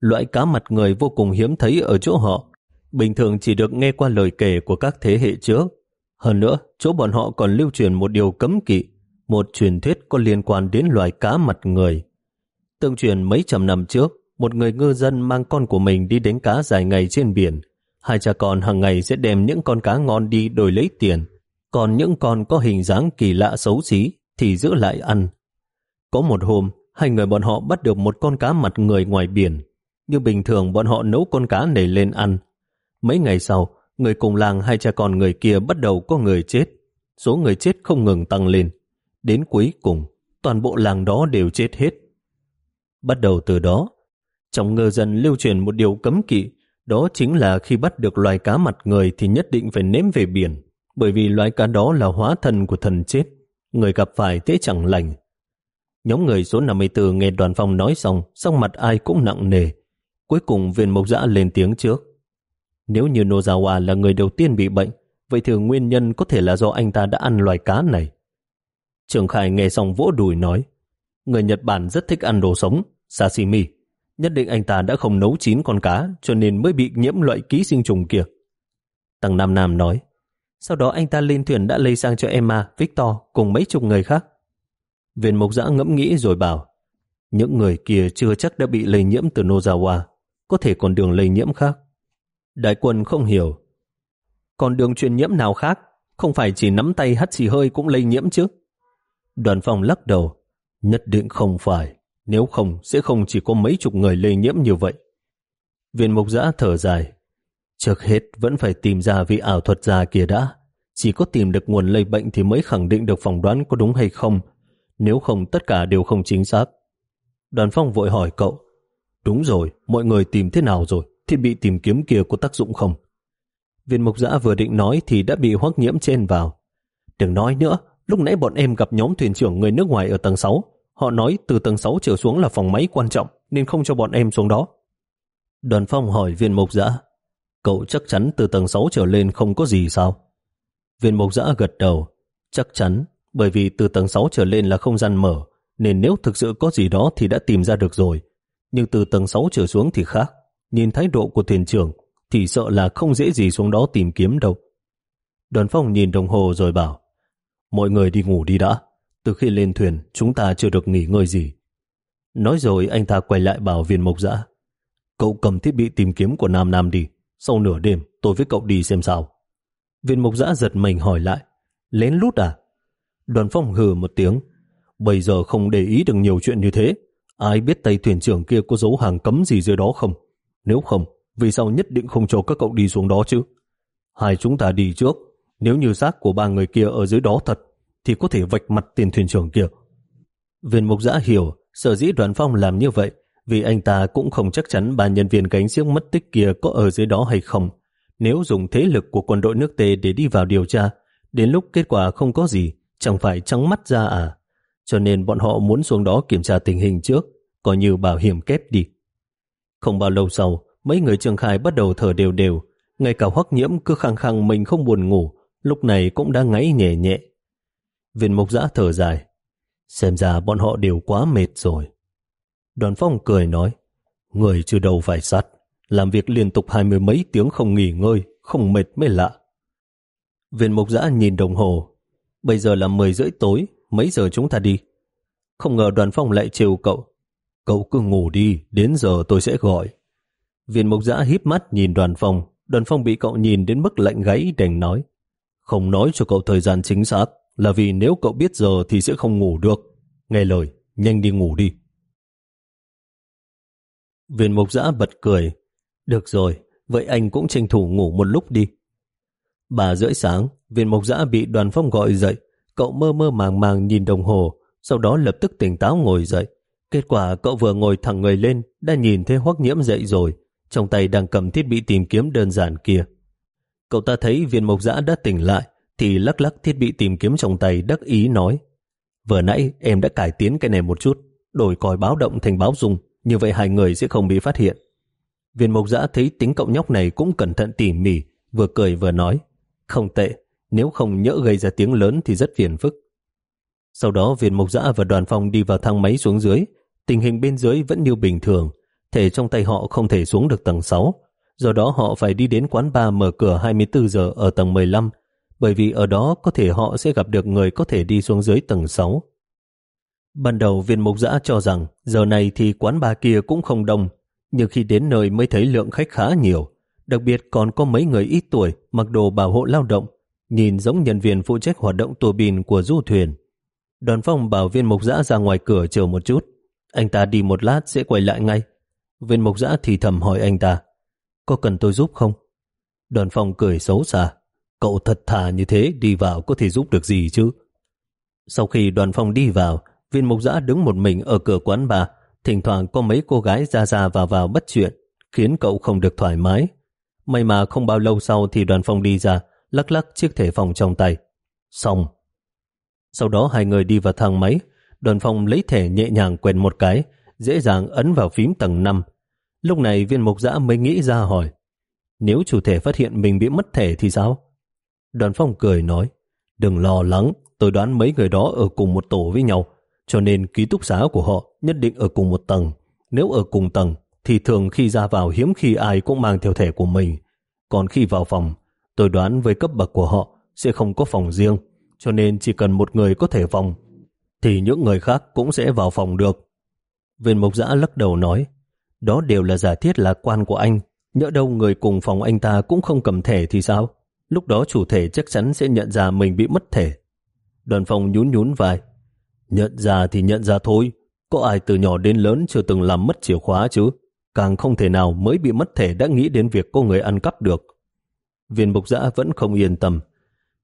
Loại cá mặt người vô cùng hiếm thấy ở chỗ họ, bình thường chỉ được nghe qua lời kể của các thế hệ trước. Hơn nữa, chỗ bọn họ còn lưu truyền một điều cấm kỵ, một truyền thuyết có liên quan đến loài cá mặt người. Tương truyền mấy trăm năm trước, một người ngư dân mang con của mình đi đánh cá dài ngày trên biển. Hai cha con hàng ngày sẽ đem những con cá ngon đi đổi lấy tiền, còn những con có hình dáng kỳ lạ xấu xí thì giữ lại ăn. Có một hôm, hai người bọn họ bắt được một con cá mặt người ngoài biển. Như bình thường bọn họ nấu con cá này lên ăn. Mấy ngày sau, người cùng làng hai cha con người kia bắt đầu có người chết. Số người chết không ngừng tăng lên. Đến cuối cùng, toàn bộ làng đó đều chết hết. Bắt đầu từ đó, trong ngư dân lưu truyền một điều cấm kỵ, đó chính là khi bắt được loài cá mặt người thì nhất định phải ném về biển, bởi vì loài cá đó là hóa thân của thần chết, người gặp phải thế chẳng lành. Nhóm người số 54 nghe đoàn phong nói xong, sắc mặt ai cũng nặng nề. Cuối cùng viên mộc dã lên tiếng trước. Nếu như Nozawa là người đầu tiên bị bệnh, vậy thì nguyên nhân có thể là do anh ta đã ăn loài cá này. Trường Khải nghe xong vỗ đùi nói, người Nhật Bản rất thích ăn đồ sống, sashimi. Nhất định anh ta đã không nấu chín con cá cho nên mới bị nhiễm loại ký sinh trùng kia. Tăng Nam Nam nói, sau đó anh ta lên thuyền đã lây sang cho Emma, Victor cùng mấy chục người khác. Viên mộc giã ngẫm nghĩ rồi bảo, những người kia chưa chắc đã bị lây nhiễm từ Nozawa, có thể còn đường lây nhiễm khác. Đại quân không hiểu. Còn đường truyền nhiễm nào khác, không phải chỉ nắm tay hắt xì hơi cũng lây nhiễm chứ? Đoàn phòng lắc đầu, nhất định không phải, nếu không sẽ không chỉ có mấy chục người lây nhiễm như vậy. Viên mục giã thở dài, trước hết vẫn phải tìm ra vị ảo thuật gia kia đã. Chỉ có tìm được nguồn lây bệnh thì mới khẳng định được phỏng đoán có đúng hay không, nếu không tất cả đều không chính xác. Đoàn phong vội hỏi cậu, đúng rồi, mọi người tìm thế nào rồi, thiết bị tìm kiếm kia có tác dụng không? Viên mục giã vừa định nói thì đã bị hoắc nhiễm trên vào. Đừng nói nữa, Lúc nãy bọn em gặp nhóm thuyền trưởng người nước ngoài ở tầng 6. Họ nói từ tầng 6 trở xuống là phòng máy quan trọng nên không cho bọn em xuống đó. Đoàn phong hỏi viên mộc giã Cậu chắc chắn từ tầng 6 trở lên không có gì sao? Viên mộc giã gật đầu Chắc chắn, bởi vì từ tầng 6 trở lên là không gian mở nên nếu thực sự có gì đó thì đã tìm ra được rồi. Nhưng từ tầng 6 trở xuống thì khác. Nhìn thái độ của thuyền trưởng thì sợ là không dễ gì xuống đó tìm kiếm đâu. Đoàn phong nhìn đồng hồ rồi bảo Mọi người đi ngủ đi đã. Từ khi lên thuyền, chúng ta chưa được nghỉ ngơi gì. Nói rồi anh ta quay lại bảo viên mộc dã. Cậu cầm thiết bị tìm kiếm của Nam Nam đi. Sau nửa đêm, tôi với cậu đi xem sao. Viên mộc dã giật mình hỏi lại. Lén lút à? Đoàn phong hừ một tiếng. Bây giờ không để ý được nhiều chuyện như thế. Ai biết tay thuyền trưởng kia có dấu hàng cấm gì dưới đó không? Nếu không, vì sao nhất định không cho các cậu đi xuống đó chứ? Hai chúng ta đi trước, nếu như xác của ba người kia ở dưới đó thật, thì có thể vạch mặt tiền thuyền trưởng kia. Viên mục giã hiểu, sở dĩ đoàn phong làm như vậy, vì anh ta cũng không chắc chắn ba nhân viên cánh siếc mất tích kia có ở dưới đó hay không. Nếu dùng thế lực của quân đội nước tề để đi vào điều tra, đến lúc kết quả không có gì, chẳng phải trắng mắt ra à. Cho nên bọn họ muốn xuống đó kiểm tra tình hình trước, coi như bảo hiểm kép đi. Không bao lâu sau, mấy người trương khai bắt đầu thở đều đều, ngay cả hoắc nhiễm cứ khăng khăng mình không buồn ngủ, lúc này cũng đã ngáy nhẹ nhẹ. Viên mục giã thở dài, xem ra bọn họ đều quá mệt rồi. Đoàn phong cười nói, người chưa đầu phải sắt, làm việc liên tục hai mươi mấy tiếng không nghỉ ngơi, không mệt mới lạ. Viên mục giã nhìn đồng hồ, bây giờ là mười rưỡi tối, mấy giờ chúng ta đi? Không ngờ đoàn phong lại trêu cậu. Cậu cứ ngủ đi, đến giờ tôi sẽ gọi. Viên mục giã híp mắt nhìn đoàn phong, đoàn phong bị cậu nhìn đến mức lạnh gáy đành nói. Không nói cho cậu thời gian chính xác là vì nếu cậu biết giờ thì sẽ không ngủ được. Nghe lời, nhanh đi ngủ đi. Viên mục giã bật cười. Được rồi, vậy anh cũng tranh thủ ngủ một lúc đi. Bà rưỡi sáng, viên Mộc giã bị đoàn phong gọi dậy. Cậu mơ mơ màng màng nhìn đồng hồ, sau đó lập tức tỉnh táo ngồi dậy. Kết quả cậu vừa ngồi thẳng người lên, đã nhìn thấy hoắc nhiễm dậy rồi, trong tay đang cầm thiết bị tìm kiếm đơn giản kia. Cậu ta thấy viên mộc giã đã tỉnh lại, thì lắc lắc thiết bị tìm kiếm trong tay đắc ý nói Vừa nãy em đã cải tiến cái này một chút, đổi còi báo động thành báo dung, như vậy hai người sẽ không bị phát hiện. Viên mộc giã thấy tính cậu nhóc này cũng cẩn thận tỉ mỉ, vừa cười vừa nói Không tệ, nếu không nhỡ gây ra tiếng lớn thì rất phiền phức. Sau đó viên mộc dã và đoàn phong đi vào thang máy xuống dưới, tình hình bên dưới vẫn như bình thường, thể trong tay họ không thể xuống được tầng 6, do đó họ phải đi đến quán bar mở cửa 24 giờ ở tầng 15, bởi vì ở đó có thể họ sẽ gặp được người có thể đi xuống dưới tầng 6. Ban đầu viên mục giã cho rằng giờ này thì quán bar kia cũng không đông, nhưng khi đến nơi mới thấy lượng khách khá nhiều, đặc biệt còn có mấy người ít tuổi mặc đồ bảo hộ lao động, nhìn giống nhân viên phụ trách hoạt động tua bin của du thuyền. Đoàn phong bảo viên mục giã ra ngoài cửa chờ một chút, anh ta đi một lát sẽ quay lại ngay. Viên mục giã thì thầm hỏi anh ta, có cần tôi giúp không? Đoàn phong cười xấu xa, cậu thật thà như thế đi vào có thể giúp được gì chứ? Sau khi đoàn phong đi vào, viên mục giã đứng một mình ở cửa quán bà, thỉnh thoảng có mấy cô gái ra ra vào vào bất chuyện, khiến cậu không được thoải mái. May mà không bao lâu sau thì đoàn phong đi ra, lắc lắc chiếc thẻ phòng trong tay. Xong. Sau đó hai người đi vào thang máy, đoàn phong lấy thẻ nhẹ nhàng quẹt một cái, dễ dàng ấn vào phím tầng 5. Lúc này viên mục giã mới nghĩ ra hỏi, nếu chủ thể phát hiện mình bị mất thẻ thì sao? Đoàn phong cười nói, đừng lo lắng, tôi đoán mấy người đó ở cùng một tổ với nhau, cho nên ký túc xá của họ nhất định ở cùng một tầng. Nếu ở cùng tầng, thì thường khi ra vào hiếm khi ai cũng mang theo thẻ của mình. Còn khi vào phòng, tôi đoán với cấp bậc của họ sẽ không có phòng riêng, cho nên chỉ cần một người có thể phòng, thì những người khác cũng sẽ vào phòng được. Viên mục giã lắc đầu nói, đó đều là giả thiết lạc quan của anh, nhỡ đâu người cùng phòng anh ta cũng không cầm thẻ thì sao? Lúc đó chủ thể chắc chắn sẽ nhận ra mình bị mất thẻ. Đoàn phòng nhún nhún vai, Nhận ra thì nhận ra thôi, có ai từ nhỏ đến lớn chưa từng làm mất chìa khóa chứ? Càng không thể nào mới bị mất thẻ đã nghĩ đến việc có người ăn cắp được. Viên mục giã vẫn không yên tâm.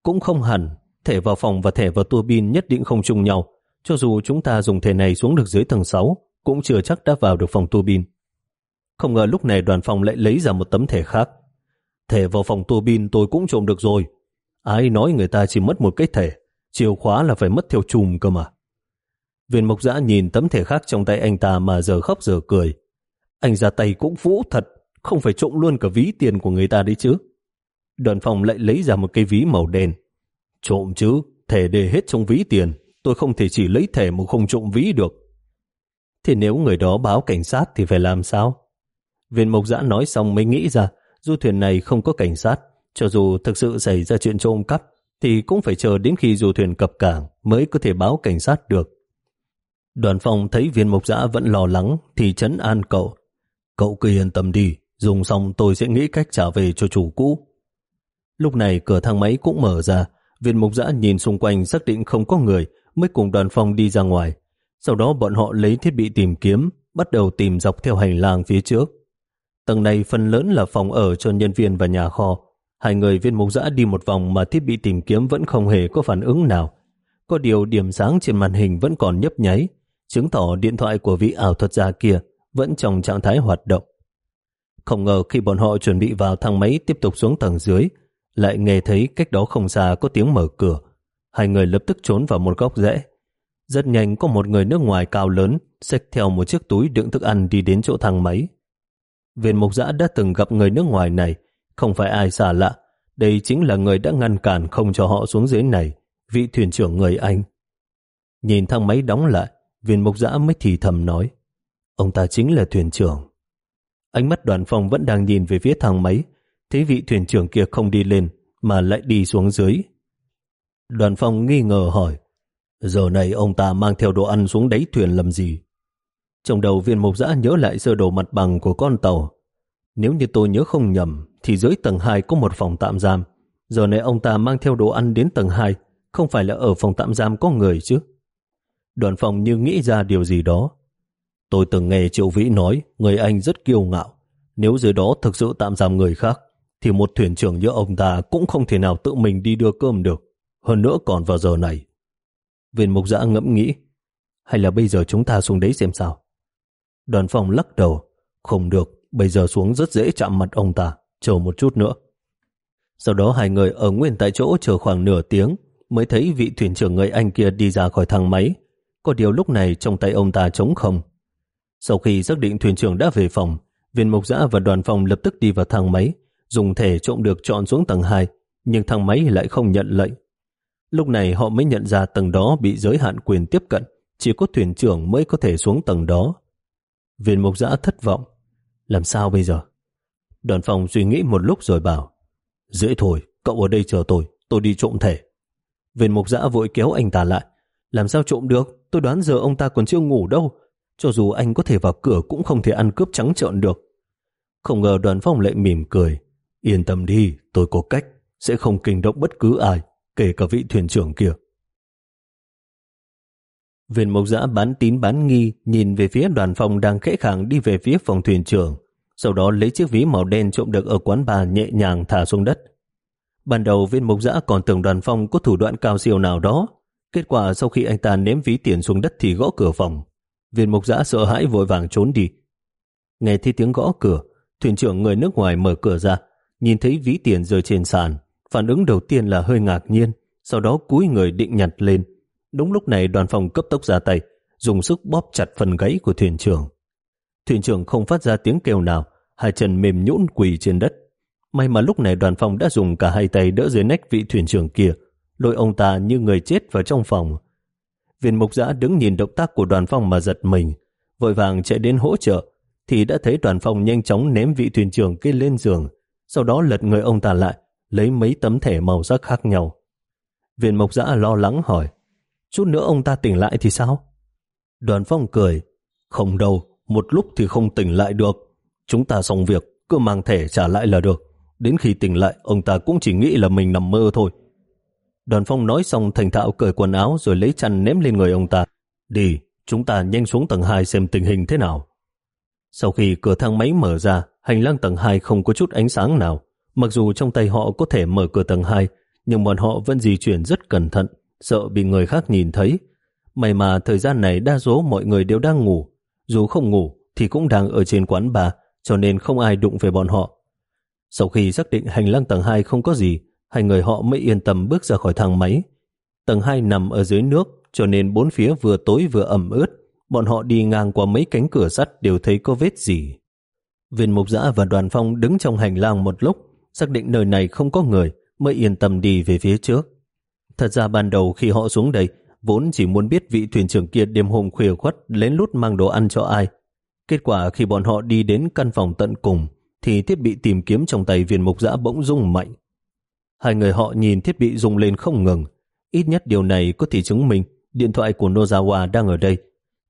Cũng không hẳn, thẻ vào phòng và thẻ vào tua bin nhất định không chung nhau. Cho dù chúng ta dùng thẻ này xuống được dưới tầng 6, cũng chưa chắc đã vào được phòng tua bin. Không ngờ lúc này đoàn phòng lại lấy ra một tấm thẻ khác. Thẻ vào phòng tua bin tôi cũng trộm được rồi. Ai nói người ta chỉ mất một cái thẻ, chìa khóa là phải mất theo chùm cơ mà. Viên mộc giã nhìn tấm thẻ khác trong tay anh ta mà giờ khóc giờ cười. Anh ra tay cũng vũ thật, không phải trộm luôn cả ví tiền của người ta đấy chứ. Đoàn phòng lại lấy ra một cái ví màu đen. Trộm chứ, thẻ để hết trong ví tiền, tôi không thể chỉ lấy thẻ mà không trộm ví được. Thì nếu người đó báo cảnh sát thì phải làm sao? Viên mộc giã nói xong mới nghĩ ra, du thuyền này không có cảnh sát, cho dù thực sự xảy ra chuyện trộm cắp, thì cũng phải chờ đến khi du thuyền cập cảng mới có thể báo cảnh sát được. Đoàn phòng thấy viên mộc giã vẫn lo lắng thì chấn an cậu. Cậu cứ yên tâm đi, dùng xong tôi sẽ nghĩ cách trả về cho chủ cũ. Lúc này cửa thang máy cũng mở ra, viên mục giã nhìn xung quanh xác định không có người mới cùng đoàn phòng đi ra ngoài. Sau đó bọn họ lấy thiết bị tìm kiếm, bắt đầu tìm dọc theo hành lang phía trước. Tầng này phần lớn là phòng ở cho nhân viên và nhà kho. Hai người viên mục giã đi một vòng mà thiết bị tìm kiếm vẫn không hề có phản ứng nào. Có điều điểm sáng trên màn hình vẫn còn nhấp nháy, chứng tỏ điện thoại của vị ảo thuật gia kia vẫn trong trạng thái hoạt động. Không ngờ khi bọn họ chuẩn bị vào thang máy tiếp tục xuống tầng dưới, lại nghe thấy cách đó không xa có tiếng mở cửa. Hai người lập tức trốn vào một góc rẽ. Rất nhanh có một người nước ngoài cao lớn xách theo một chiếc túi đựng thức ăn đi đến chỗ thang máy. Viên mục giã đã từng gặp người nước ngoài này, không phải ai xa lạ. Đây chính là người đã ngăn cản không cho họ xuống dưới này, vị thuyền trưởng người Anh. Nhìn thang máy đóng lại, viên mục giã mới thì thầm nói, ông ta chính là thuyền trưởng. Ánh mắt đoàn phòng vẫn đang nhìn về phía thang máy, thấy vị thuyền trưởng kia không đi lên, mà lại đi xuống dưới. Đoàn phong nghi ngờ hỏi, giờ này ông ta mang theo đồ ăn xuống đáy thuyền làm gì? Trong đầu viên mục giã nhớ lại sơ đồ mặt bằng của con tàu. Nếu như tôi nhớ không nhầm, thì dưới tầng 2 có một phòng tạm giam. Giờ này ông ta mang theo đồ ăn đến tầng 2, không phải là ở phòng tạm giam có người chứ? Đoàn phòng như nghĩ ra điều gì đó. Tôi từng nghe Triệu Vĩ nói người Anh rất kiêu ngạo. Nếu dưới đó thực sự tạm giam người khác, thì một thuyền trưởng như ông ta cũng không thể nào tự mình đi đưa cơm được. Hơn nữa còn vào giờ này. Viên mục giã ngẫm nghĩ, hay là bây giờ chúng ta xuống đấy xem sao? Đoàn phòng lắc đầu, không được, bây giờ xuống rất dễ chạm mặt ông ta, chờ một chút nữa. Sau đó hai người ở nguyên tại chỗ chờ khoảng nửa tiếng, mới thấy vị thuyền trưởng người Anh kia đi ra khỏi thang máy, có điều lúc này trong tay ông ta trống không. Sau khi xác định thuyền trưởng đã về phòng, viên mục giã và đoàn phòng lập tức đi vào thang máy, dùng thẻ trộm được chọn xuống tầng 2, nhưng thang máy lại không nhận lệnh. Lúc này họ mới nhận ra tầng đó bị giới hạn quyền tiếp cận, chỉ có thuyền trưởng mới có thể xuống tầng đó. Viên mục giã thất vọng. Làm sao bây giờ? Đoàn phòng suy nghĩ một lúc rồi bảo Dễ thôi, cậu ở đây chờ tôi, tôi đi trộm thẻ. Viên mục giã vội kéo anh ta lại. Làm sao trộm được? Tôi đoán giờ ông ta còn chưa ngủ đâu. Cho dù anh có thể vào cửa cũng không thể ăn cướp trắng trợn được. Không ngờ đoàn phong lại mỉm cười. Yên tâm đi, tôi có cách, sẽ không kinh động bất cứ ai, kể cả vị thuyền trưởng kia. Viên mộc giã bán tín bán nghi nhìn về phía đoàn phong đang khẽ khàng đi về phía phòng thuyền trưởng, sau đó lấy chiếc ví màu đen trộm được ở quán bà nhẹ nhàng thả xuống đất. Ban đầu viên mộc giã còn tưởng đoàn phong có thủ đoạn cao siêu nào đó, kết quả sau khi anh ta ném ví tiền xuống đất thì gõ cửa phòng. Viên mộc giã sợ hãi vội vàng trốn đi. Nghe thấy tiếng gõ cửa, thuyền trưởng người nước ngoài mở cửa ra, nhìn thấy ví tiền rơi trên sàn. Phản ứng đầu tiên là hơi ngạc nhiên, sau đó cúi người định nhặt lên. Đúng lúc này đoàn phòng cấp tốc ra tay, dùng sức bóp chặt phần gáy của thuyền trưởng. Thuyền trưởng không phát ra tiếng kêu nào, hai chân mềm nhũn quỳ trên đất. May mà lúc này đoàn phòng đã dùng cả hai tay đỡ dưới nách vị thuyền trưởng kia, lôi ông ta như người chết vào trong phòng. Viên mục giã đứng nhìn động tác của đoàn phong mà giật mình, vội vàng chạy đến hỗ trợ, thì đã thấy đoàn phong nhanh chóng ném vị thuyền trưởng kia lên giường, sau đó lật người ông ta lại, lấy mấy tấm thẻ màu sắc khác nhau. Viên mộc giã lo lắng hỏi, chút nữa ông ta tỉnh lại thì sao? Đoàn phong cười, không đâu, một lúc thì không tỉnh lại được. Chúng ta xong việc, cứ mang thẻ trả lại là được. Đến khi tỉnh lại, ông ta cũng chỉ nghĩ là mình nằm mơ thôi. Đoàn phong nói xong thành thạo cởi quần áo rồi lấy chăn ném lên người ông ta. Đi, chúng ta nhanh xuống tầng 2 xem tình hình thế nào. Sau khi cửa thang máy mở ra, hành lang tầng 2 không có chút ánh sáng nào. Mặc dù trong tay họ có thể mở cửa tầng 2, nhưng bọn họ vẫn di chuyển rất cẩn thận, sợ bị người khác nhìn thấy. May mà thời gian này đa số mọi người đều đang ngủ. Dù không ngủ thì cũng đang ở trên quán bà, cho nên không ai đụng về bọn họ. Sau khi xác định hành lang tầng 2 không có gì, hai người họ mới yên tâm bước ra khỏi thang máy. Tầng 2 nằm ở dưới nước, cho nên bốn phía vừa tối vừa ẩm ướt, bọn họ đi ngang qua mấy cánh cửa sắt đều thấy có vết gì. Viên mục giã và đoàn phong đứng trong hành lang một lúc, xác định nơi này không có người, mới yên tâm đi về phía trước. Thật ra ban đầu khi họ xuống đây, vốn chỉ muốn biết vị thuyền trưởng kia đêm hôm khuya khuất lén lút mang đồ ăn cho ai. Kết quả khi bọn họ đi đến căn phòng tận cùng, thì thiết bị tìm kiếm trong tay viên mục giã bỗng rung mạnh. Hai người họ nhìn thiết bị rung lên không ngừng. Ít nhất điều này có thể chứng minh điện thoại của Nozawa đang ở đây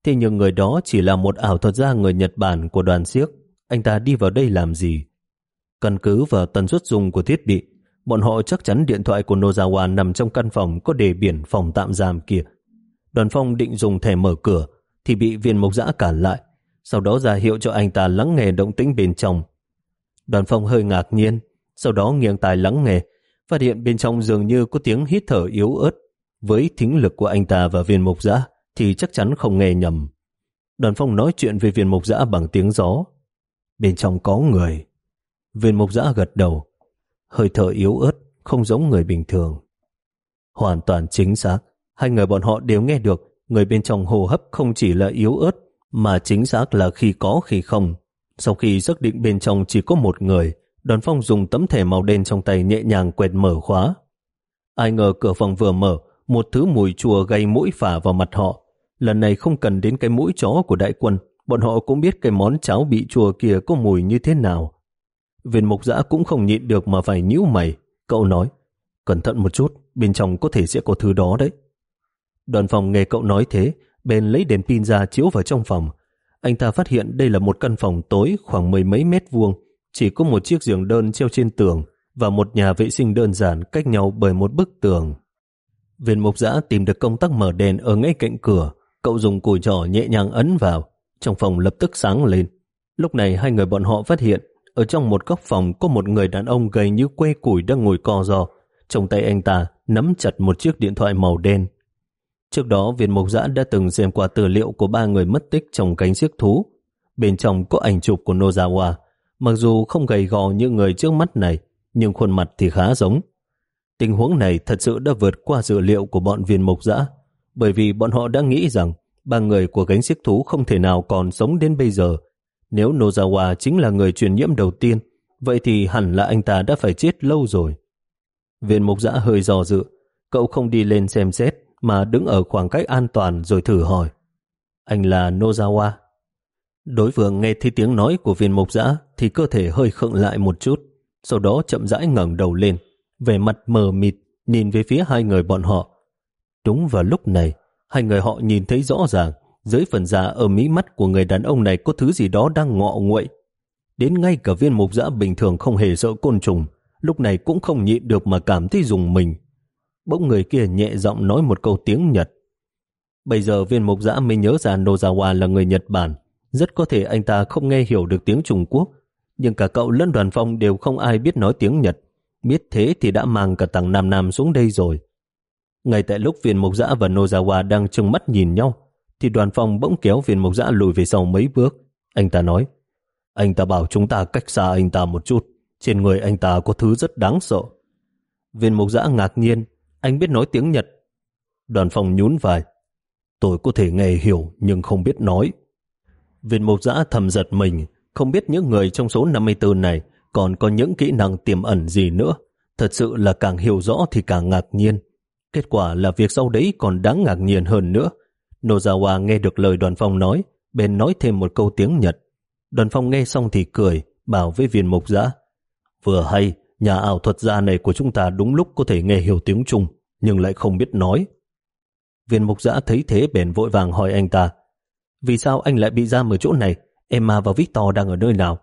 Thế nhưng người đó chỉ là một ảo thuật gia người Nhật Bản của đoàn siếc. Anh ta đi vào đây làm gì? Căn cứ vào tần suất dùng của thiết bị, bọn họ chắc chắn điện thoại của Nozawa nằm trong căn phòng có đề biển phòng tạm giam kia. Đoàn phong định dùng thẻ mở cửa, thì bị viên mộc giã cản lại, sau đó ra hiệu cho anh ta lắng nghe động tĩnh bên trong. Đoàn phong hơi ngạc nhiên, sau đó nghiêng tai lắng nghe, phát hiện bên trong dường như có tiếng hít thở yếu ớt. Với thính lực của anh ta và viên mộc giã, thì chắc chắn không nghe nhầm. Đoàn phong nói chuyện về viên Mộc giã bằng tiếng gió. Bên trong có người. Viên mục giã gật đầu. Hơi thở yếu ớt, không giống người bình thường. Hoàn toàn chính xác. Hai người bọn họ đều nghe được người bên trong hô hấp không chỉ là yếu ớt, mà chính xác là khi có khi không. Sau khi xác định bên trong chỉ có một người, đoàn phong dùng tấm thẻ màu đen trong tay nhẹ nhàng quẹt mở khóa. Ai ngờ cửa phòng vừa mở, một thứ mùi chua gây mũi phả vào mặt họ. Lần này không cần đến cái mũi chó của đại quân, bọn họ cũng biết cái món cháo bị chùa kia có mùi như thế nào. Viên mục giã cũng không nhịn được mà phải nhíu mày. Cậu nói, cẩn thận một chút, bên trong có thể sẽ có thứ đó đấy. Đoàn phòng nghe cậu nói thế, bên lấy đèn pin ra chiếu vào trong phòng. Anh ta phát hiện đây là một căn phòng tối khoảng mười mấy mét vuông, chỉ có một chiếc giường đơn treo trên tường và một nhà vệ sinh đơn giản cách nhau bởi một bức tường. Viên mục giã tìm được công tắc mở đèn ở ngay cạnh cửa, Cậu dùng cùi trỏ nhẹ nhàng ấn vào, trong phòng lập tức sáng lên. Lúc này hai người bọn họ phát hiện, ở trong một góc phòng có một người đàn ông gầy như que củi đang ngồi co ro. Trong tay anh ta nắm chặt một chiếc điện thoại màu đen. Trước đó, viên mộc giã đã từng xem qua tư liệu của ba người mất tích trong cánh siếc thú. Bên trong có ảnh chụp của Nozawa. Mặc dù không gầy gò như người trước mắt này, nhưng khuôn mặt thì khá giống. Tình huống này thật sự đã vượt qua dữ liệu của bọn viên mộc giã bởi vì bọn họ đã nghĩ rằng ba người của gánh xiếc thú không thể nào còn sống đến bây giờ. Nếu Nozawa chính là người truyền nhiễm đầu tiên, vậy thì hẳn là anh ta đã phải chết lâu rồi. Viên mục giã hơi dò dự. Cậu không đi lên xem xét mà đứng ở khoảng cách an toàn rồi thử hỏi. Anh là Nozawa. Đối phương nghe thấy tiếng nói của viên mục giã thì cơ thể hơi khựng lại một chút, sau đó chậm rãi ngẩng đầu lên, về mặt mờ mịt nhìn về phía hai người bọn họ. Đúng vào lúc này, hai người họ nhìn thấy rõ ràng dưới phần da ở mí mắt của người đàn ông này có thứ gì đó đang ngọ nguậy. Đến ngay cả viên mục dã bình thường không hề sợ côn trùng, lúc này cũng không nhịn được mà cảm thấy dùng mình. Bỗng người kia nhẹ giọng nói một câu tiếng Nhật. Bây giờ viên mục dã mới nhớ ra Nozawa là người Nhật Bản. Rất có thể anh ta không nghe hiểu được tiếng Trung Quốc, nhưng cả cậu lẫn đoàn phong đều không ai biết nói tiếng Nhật. Biết thế thì đã mang cả tầng Nam Nam xuống đây rồi. Ngay tại lúc viên mục giã và Nozawa đang trừng mắt nhìn nhau, thì đoàn phong bỗng kéo viên mục giã lùi về sau mấy bước. Anh ta nói, anh ta bảo chúng ta cách xa anh ta một chút, trên người anh ta có thứ rất đáng sợ. Viên mục giã ngạc nhiên, anh biết nói tiếng Nhật. Đoàn phong nhún vai, tôi có thể nghe hiểu nhưng không biết nói. Viên mục giã thầm giật mình, không biết những người trong số 54 này còn có những kỹ năng tiềm ẩn gì nữa. Thật sự là càng hiểu rõ thì càng ngạc nhiên. Kết quả là việc sau đấy còn đáng ngạc nhiên hơn nữa. Nozawa nghe được lời đoàn phong nói, bên nói thêm một câu tiếng Nhật. Đoàn phong nghe xong thì cười, bảo với viên mục giã. Vừa hay, nhà ảo thuật gia này của chúng ta đúng lúc có thể nghe hiểu tiếng Trung, nhưng lại không biết nói. Viên mục giã thấy thế bèn vội vàng hỏi anh ta. Vì sao anh lại bị giam ở chỗ này? Emma và Victor đang ở nơi nào?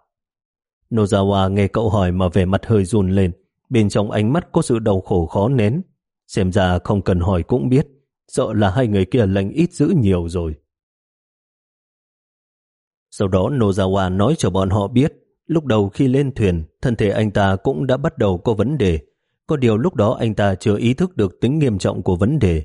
Nozawa nghe cậu hỏi mà vẻ mặt hơi run lên. Bên trong ánh mắt có sự đau khổ khó nén. Xem ra không cần hỏi cũng biết. Sợ là hai người kia lành ít giữ nhiều rồi. Sau đó Nozawa nói cho bọn họ biết lúc đầu khi lên thuyền thân thể anh ta cũng đã bắt đầu có vấn đề. Có điều lúc đó anh ta chưa ý thức được tính nghiêm trọng của vấn đề.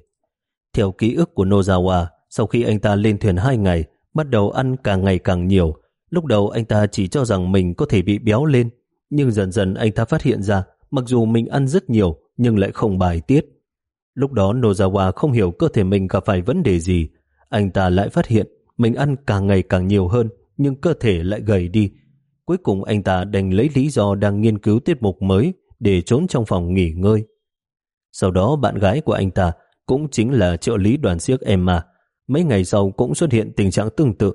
Theo ký ức của Nozawa, sau khi anh ta lên thuyền hai ngày, bắt đầu ăn càng ngày càng nhiều. Lúc đầu anh ta chỉ cho rằng mình có thể bị béo lên, nhưng dần dần anh ta phát hiện ra mặc dù mình ăn rất nhiều nhưng lại không bài tiết. Lúc đó Nozawa không hiểu cơ thể mình gặp phải vấn đề gì. Anh ta lại phát hiện mình ăn càng ngày càng nhiều hơn nhưng cơ thể lại gầy đi. Cuối cùng anh ta đành lấy lý do đang nghiên cứu tiết mục mới để trốn trong phòng nghỉ ngơi. Sau đó bạn gái của anh ta cũng chính là trợ lý đoàn siếc Emma. Mấy ngày sau cũng xuất hiện tình trạng tương tự.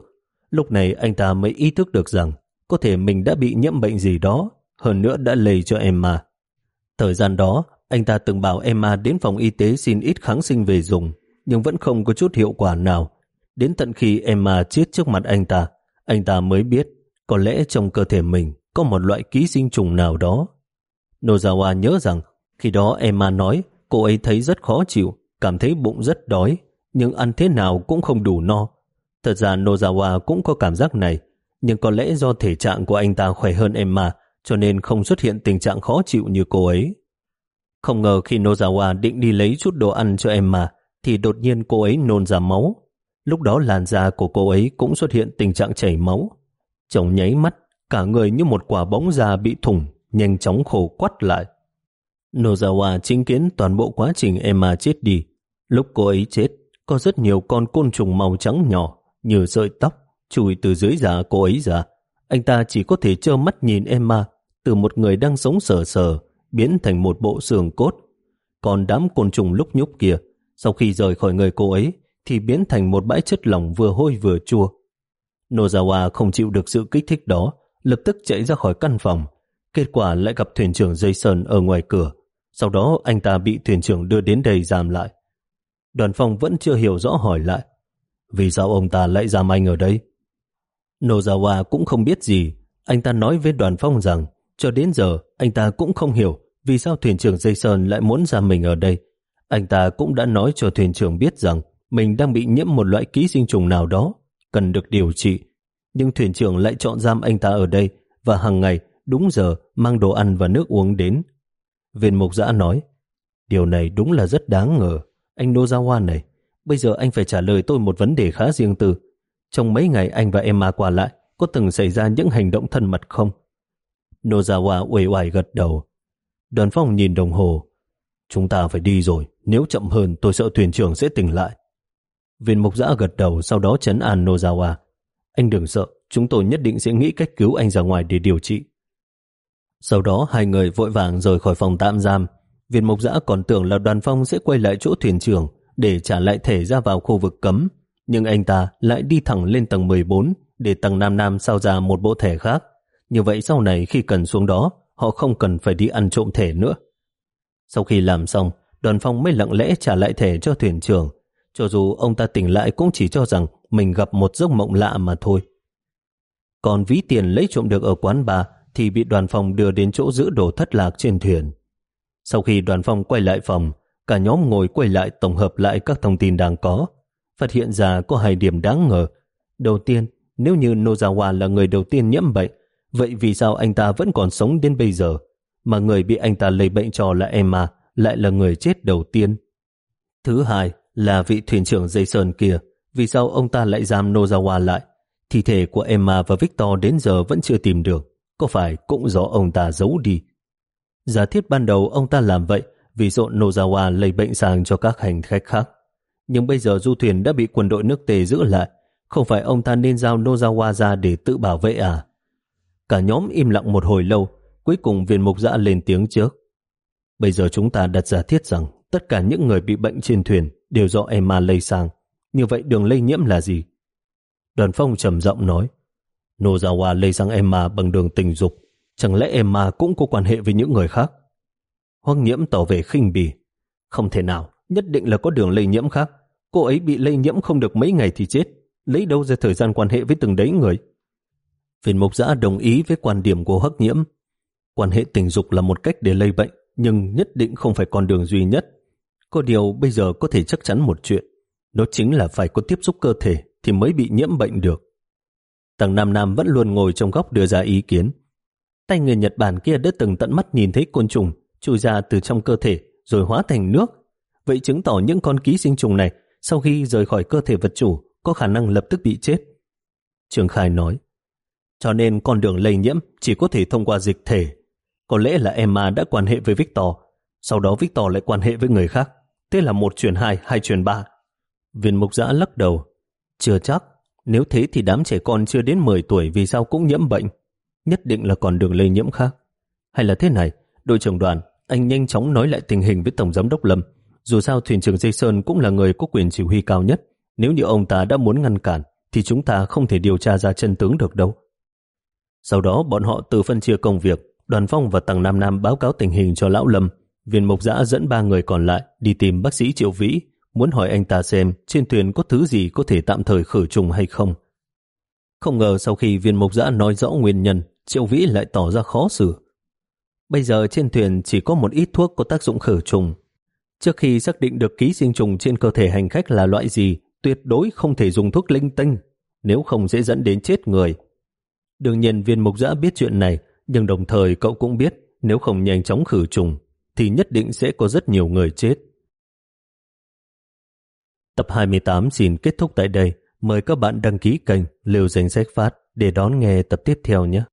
Lúc này anh ta mới ý thức được rằng có thể mình đã bị nhiễm bệnh gì đó, hơn nữa đã lây cho Emma. Thời gian đó, anh ta từng bảo Emma đến phòng y tế xin ít kháng sinh về dùng, nhưng vẫn không có chút hiệu quả nào. Đến tận khi Emma chết trước mặt anh ta, anh ta mới biết có lẽ trong cơ thể mình có một loại ký sinh trùng nào đó. Nozawa nhớ rằng khi đó Emma nói cô ấy thấy rất khó chịu, cảm thấy bụng rất đói, nhưng ăn thế nào cũng không đủ no. Thật ra Nozawa cũng có cảm giác này, nhưng có lẽ do thể trạng của anh ta khỏe hơn Emma, cho nên không xuất hiện tình trạng khó chịu như cô ấy. Không ngờ khi Nozawa định đi lấy chút đồ ăn cho Emma, thì đột nhiên cô ấy nôn ra máu. Lúc đó làn da của cô ấy cũng xuất hiện tình trạng chảy máu. Chồng nháy mắt, cả người như một quả bóng da bị thủng, nhanh chóng khổ quắt lại. Nozawa chứng kiến toàn bộ quá trình Emma chết đi. Lúc cô ấy chết, có rất nhiều con côn trùng màu trắng nhỏ như sợi tóc chùi từ dưới da cô ấy ra. Anh ta chỉ có thể trơ mắt nhìn Emma từ một người đang sống sờ sờ biến thành một bộ xương cốt. Còn đám côn trùng lúc nhúc kia, sau khi rời khỏi người cô ấy, thì biến thành một bãi chất lỏng vừa hôi vừa chua. Nozawa không chịu được sự kích thích đó, lập tức chạy ra khỏi căn phòng. Kết quả lại gặp thuyền trưởng Jason ở ngoài cửa. Sau đó anh ta bị thuyền trưởng đưa đến đây giam lại. Đoàn phòng vẫn chưa hiểu rõ hỏi lại. Vì sao ông ta lại giam anh ở đây? Nozawa cũng không biết gì. Anh ta nói với đoàn phong rằng cho đến giờ anh ta cũng không hiểu vì sao thuyền trưởng Jason lại muốn giam mình ở đây. Anh ta cũng đã nói cho thuyền trưởng biết rằng mình đang bị nhiễm một loại ký sinh trùng nào đó, cần được điều trị. Nhưng thuyền trưởng lại chọn giam anh ta ở đây và hàng ngày đúng giờ mang đồ ăn và nước uống đến. Viên mục giã nói, điều này đúng là rất đáng ngờ. Anh Nozawa này, bây giờ anh phải trả lời tôi một vấn đề khá riêng tư. Trong mấy ngày anh và Emma qua lại, có từng xảy ra những hành động thân mật không? Nozawa uể oải gật đầu. Đoàn phong nhìn đồng hồ. Chúng ta phải đi rồi, nếu chậm hơn tôi sợ thuyền trưởng sẽ tỉnh lại. Viên mục giã gật đầu sau đó chấn an Nozawa. Anh đừng sợ, chúng tôi nhất định sẽ nghĩ cách cứu anh ra ngoài để điều trị. Sau đó hai người vội vàng rời khỏi phòng tạm giam. Viên mục giã còn tưởng là đoàn phong sẽ quay lại chỗ thuyền trưởng để trả lại thể ra vào khu vực cấm, nhưng anh ta lại đi thẳng lên tầng 14 để tầng Nam Nam sao ra một bộ thẻ khác. Như vậy sau này khi cần xuống đó, họ không cần phải đi ăn trộm thẻ nữa. Sau khi làm xong, đoàn phong mới lặng lẽ trả lại thẻ cho thuyền trưởng. Cho dù ông ta tỉnh lại cũng chỉ cho rằng mình gặp một giấc mộng lạ mà thôi. Còn ví tiền lấy trộm được ở quán bà thì bị đoàn phòng đưa đến chỗ giữ đồ thất lạc trên thuyền. Sau khi đoàn phòng quay lại phòng, cả nhóm ngồi quay lại tổng hợp lại các thông tin đang có, phát hiện ra có hai điểm đáng ngờ. Đầu tiên, nếu như Nozawa là người đầu tiên nhiễm bệnh, vậy vì sao anh ta vẫn còn sống đến bây giờ, mà người bị anh ta lây bệnh cho là Emma lại là người chết đầu tiên? Thứ hai là vị thuyền trưởng dây sơn kia, vì sao ông ta lại giam Nozawa lại? Thi thể của Emma và Victor đến giờ vẫn chưa tìm được, có phải cũng do ông ta giấu đi? Giả thiết ban đầu ông ta làm vậy vì sợ Nozawa lây bệnh sang cho các hành khách khác. Nhưng bây giờ du thuyền đã bị quân đội nước tề giữ lại, không phải ông ta nên giao Nozawa ra để tự bảo vệ à? Cả nhóm im lặng một hồi lâu, cuối cùng viên mục dã lên tiếng trước. Bây giờ chúng ta đặt giả thiết rằng tất cả những người bị bệnh trên thuyền đều do Emma lây sang. Như vậy đường lây nhiễm là gì? Đoàn phong trầm giọng nói, Nozawa lây sang Emma bằng đường tình dục. Chẳng lẽ Emma cũng có quan hệ với những người khác? Hoang nhiễm tỏ về khinh bỉ. Không thể nào, nhất định là có đường lây nhiễm khác. Cô ấy bị lây nhiễm không được mấy ngày thì chết. Lấy đâu ra thời gian quan hệ với từng đấy người? Phiền mục giã đồng ý với quan điểm của hắc nhiễm. Quan hệ tình dục là một cách để lây bệnh, nhưng nhất định không phải con đường duy nhất. Có điều bây giờ có thể chắc chắn một chuyện. Đó chính là phải có tiếp xúc cơ thể thì mới bị nhiễm bệnh được. Tầng Nam Nam vẫn luôn ngồi trong góc đưa ra ý kiến. Tay người Nhật Bản kia đã từng tận mắt nhìn thấy côn trùng chui ra từ trong cơ thể rồi hóa thành nước. Vậy chứng tỏ những con ký sinh trùng này sau khi rời khỏi cơ thể vật chủ có khả năng lập tức bị chết. Trường Khai nói, cho nên con đường lây nhiễm chỉ có thể thông qua dịch thể. Có lẽ là Emma đã quan hệ với Victor, sau đó Victor lại quan hệ với người khác. Thế là một chuyển hai, hai chuyển ba. Viên mục giã lắc đầu. Chưa chắc, nếu thế thì đám trẻ con chưa đến 10 tuổi vì sao cũng nhiễm bệnh. Nhất định là còn đường lây nhiễm khác. Hay là thế này, đội trưởng đoàn, anh nhanh chóng nói lại tình hình với Tổng Giám đốc Lâm. Dù sao thuyền trưởng Dây Sơn cũng là người có quyền chỉ huy cao nhất. Nếu như ông ta đã muốn ngăn cản, thì chúng ta không thể điều tra ra chân tướng được đâu. Sau đó bọn họ tự phân chia công việc, đoàn phong và tầng Nam Nam báo cáo tình hình cho Lão Lâm. Viên Mộc Giã dẫn ba người còn lại đi tìm bác sĩ Triệu Vĩ, muốn hỏi anh ta xem trên thuyền có thứ gì có thể tạm thời khử trùng hay không. Không ngờ sau khi viên Mộc Giã nói rõ nguyên nhân, Triệu Vĩ lại tỏ ra khó xử. Bây giờ trên thuyền chỉ có một ít thuốc có tác dụng khử trùng. Trước khi xác định được ký sinh trùng trên cơ thể hành khách là loại gì, tuyệt đối không thể dùng thuốc linh tinh, nếu không dễ dẫn đến chết người. Đương nhiên viên mục giã biết chuyện này, nhưng đồng thời cậu cũng biết nếu không nhanh chóng khử trùng, thì nhất định sẽ có rất nhiều người chết. Tập 28 xin kết thúc tại đây. Mời các bạn đăng ký kênh Liều Danh Sách Phát để đón nghe tập tiếp theo nhé.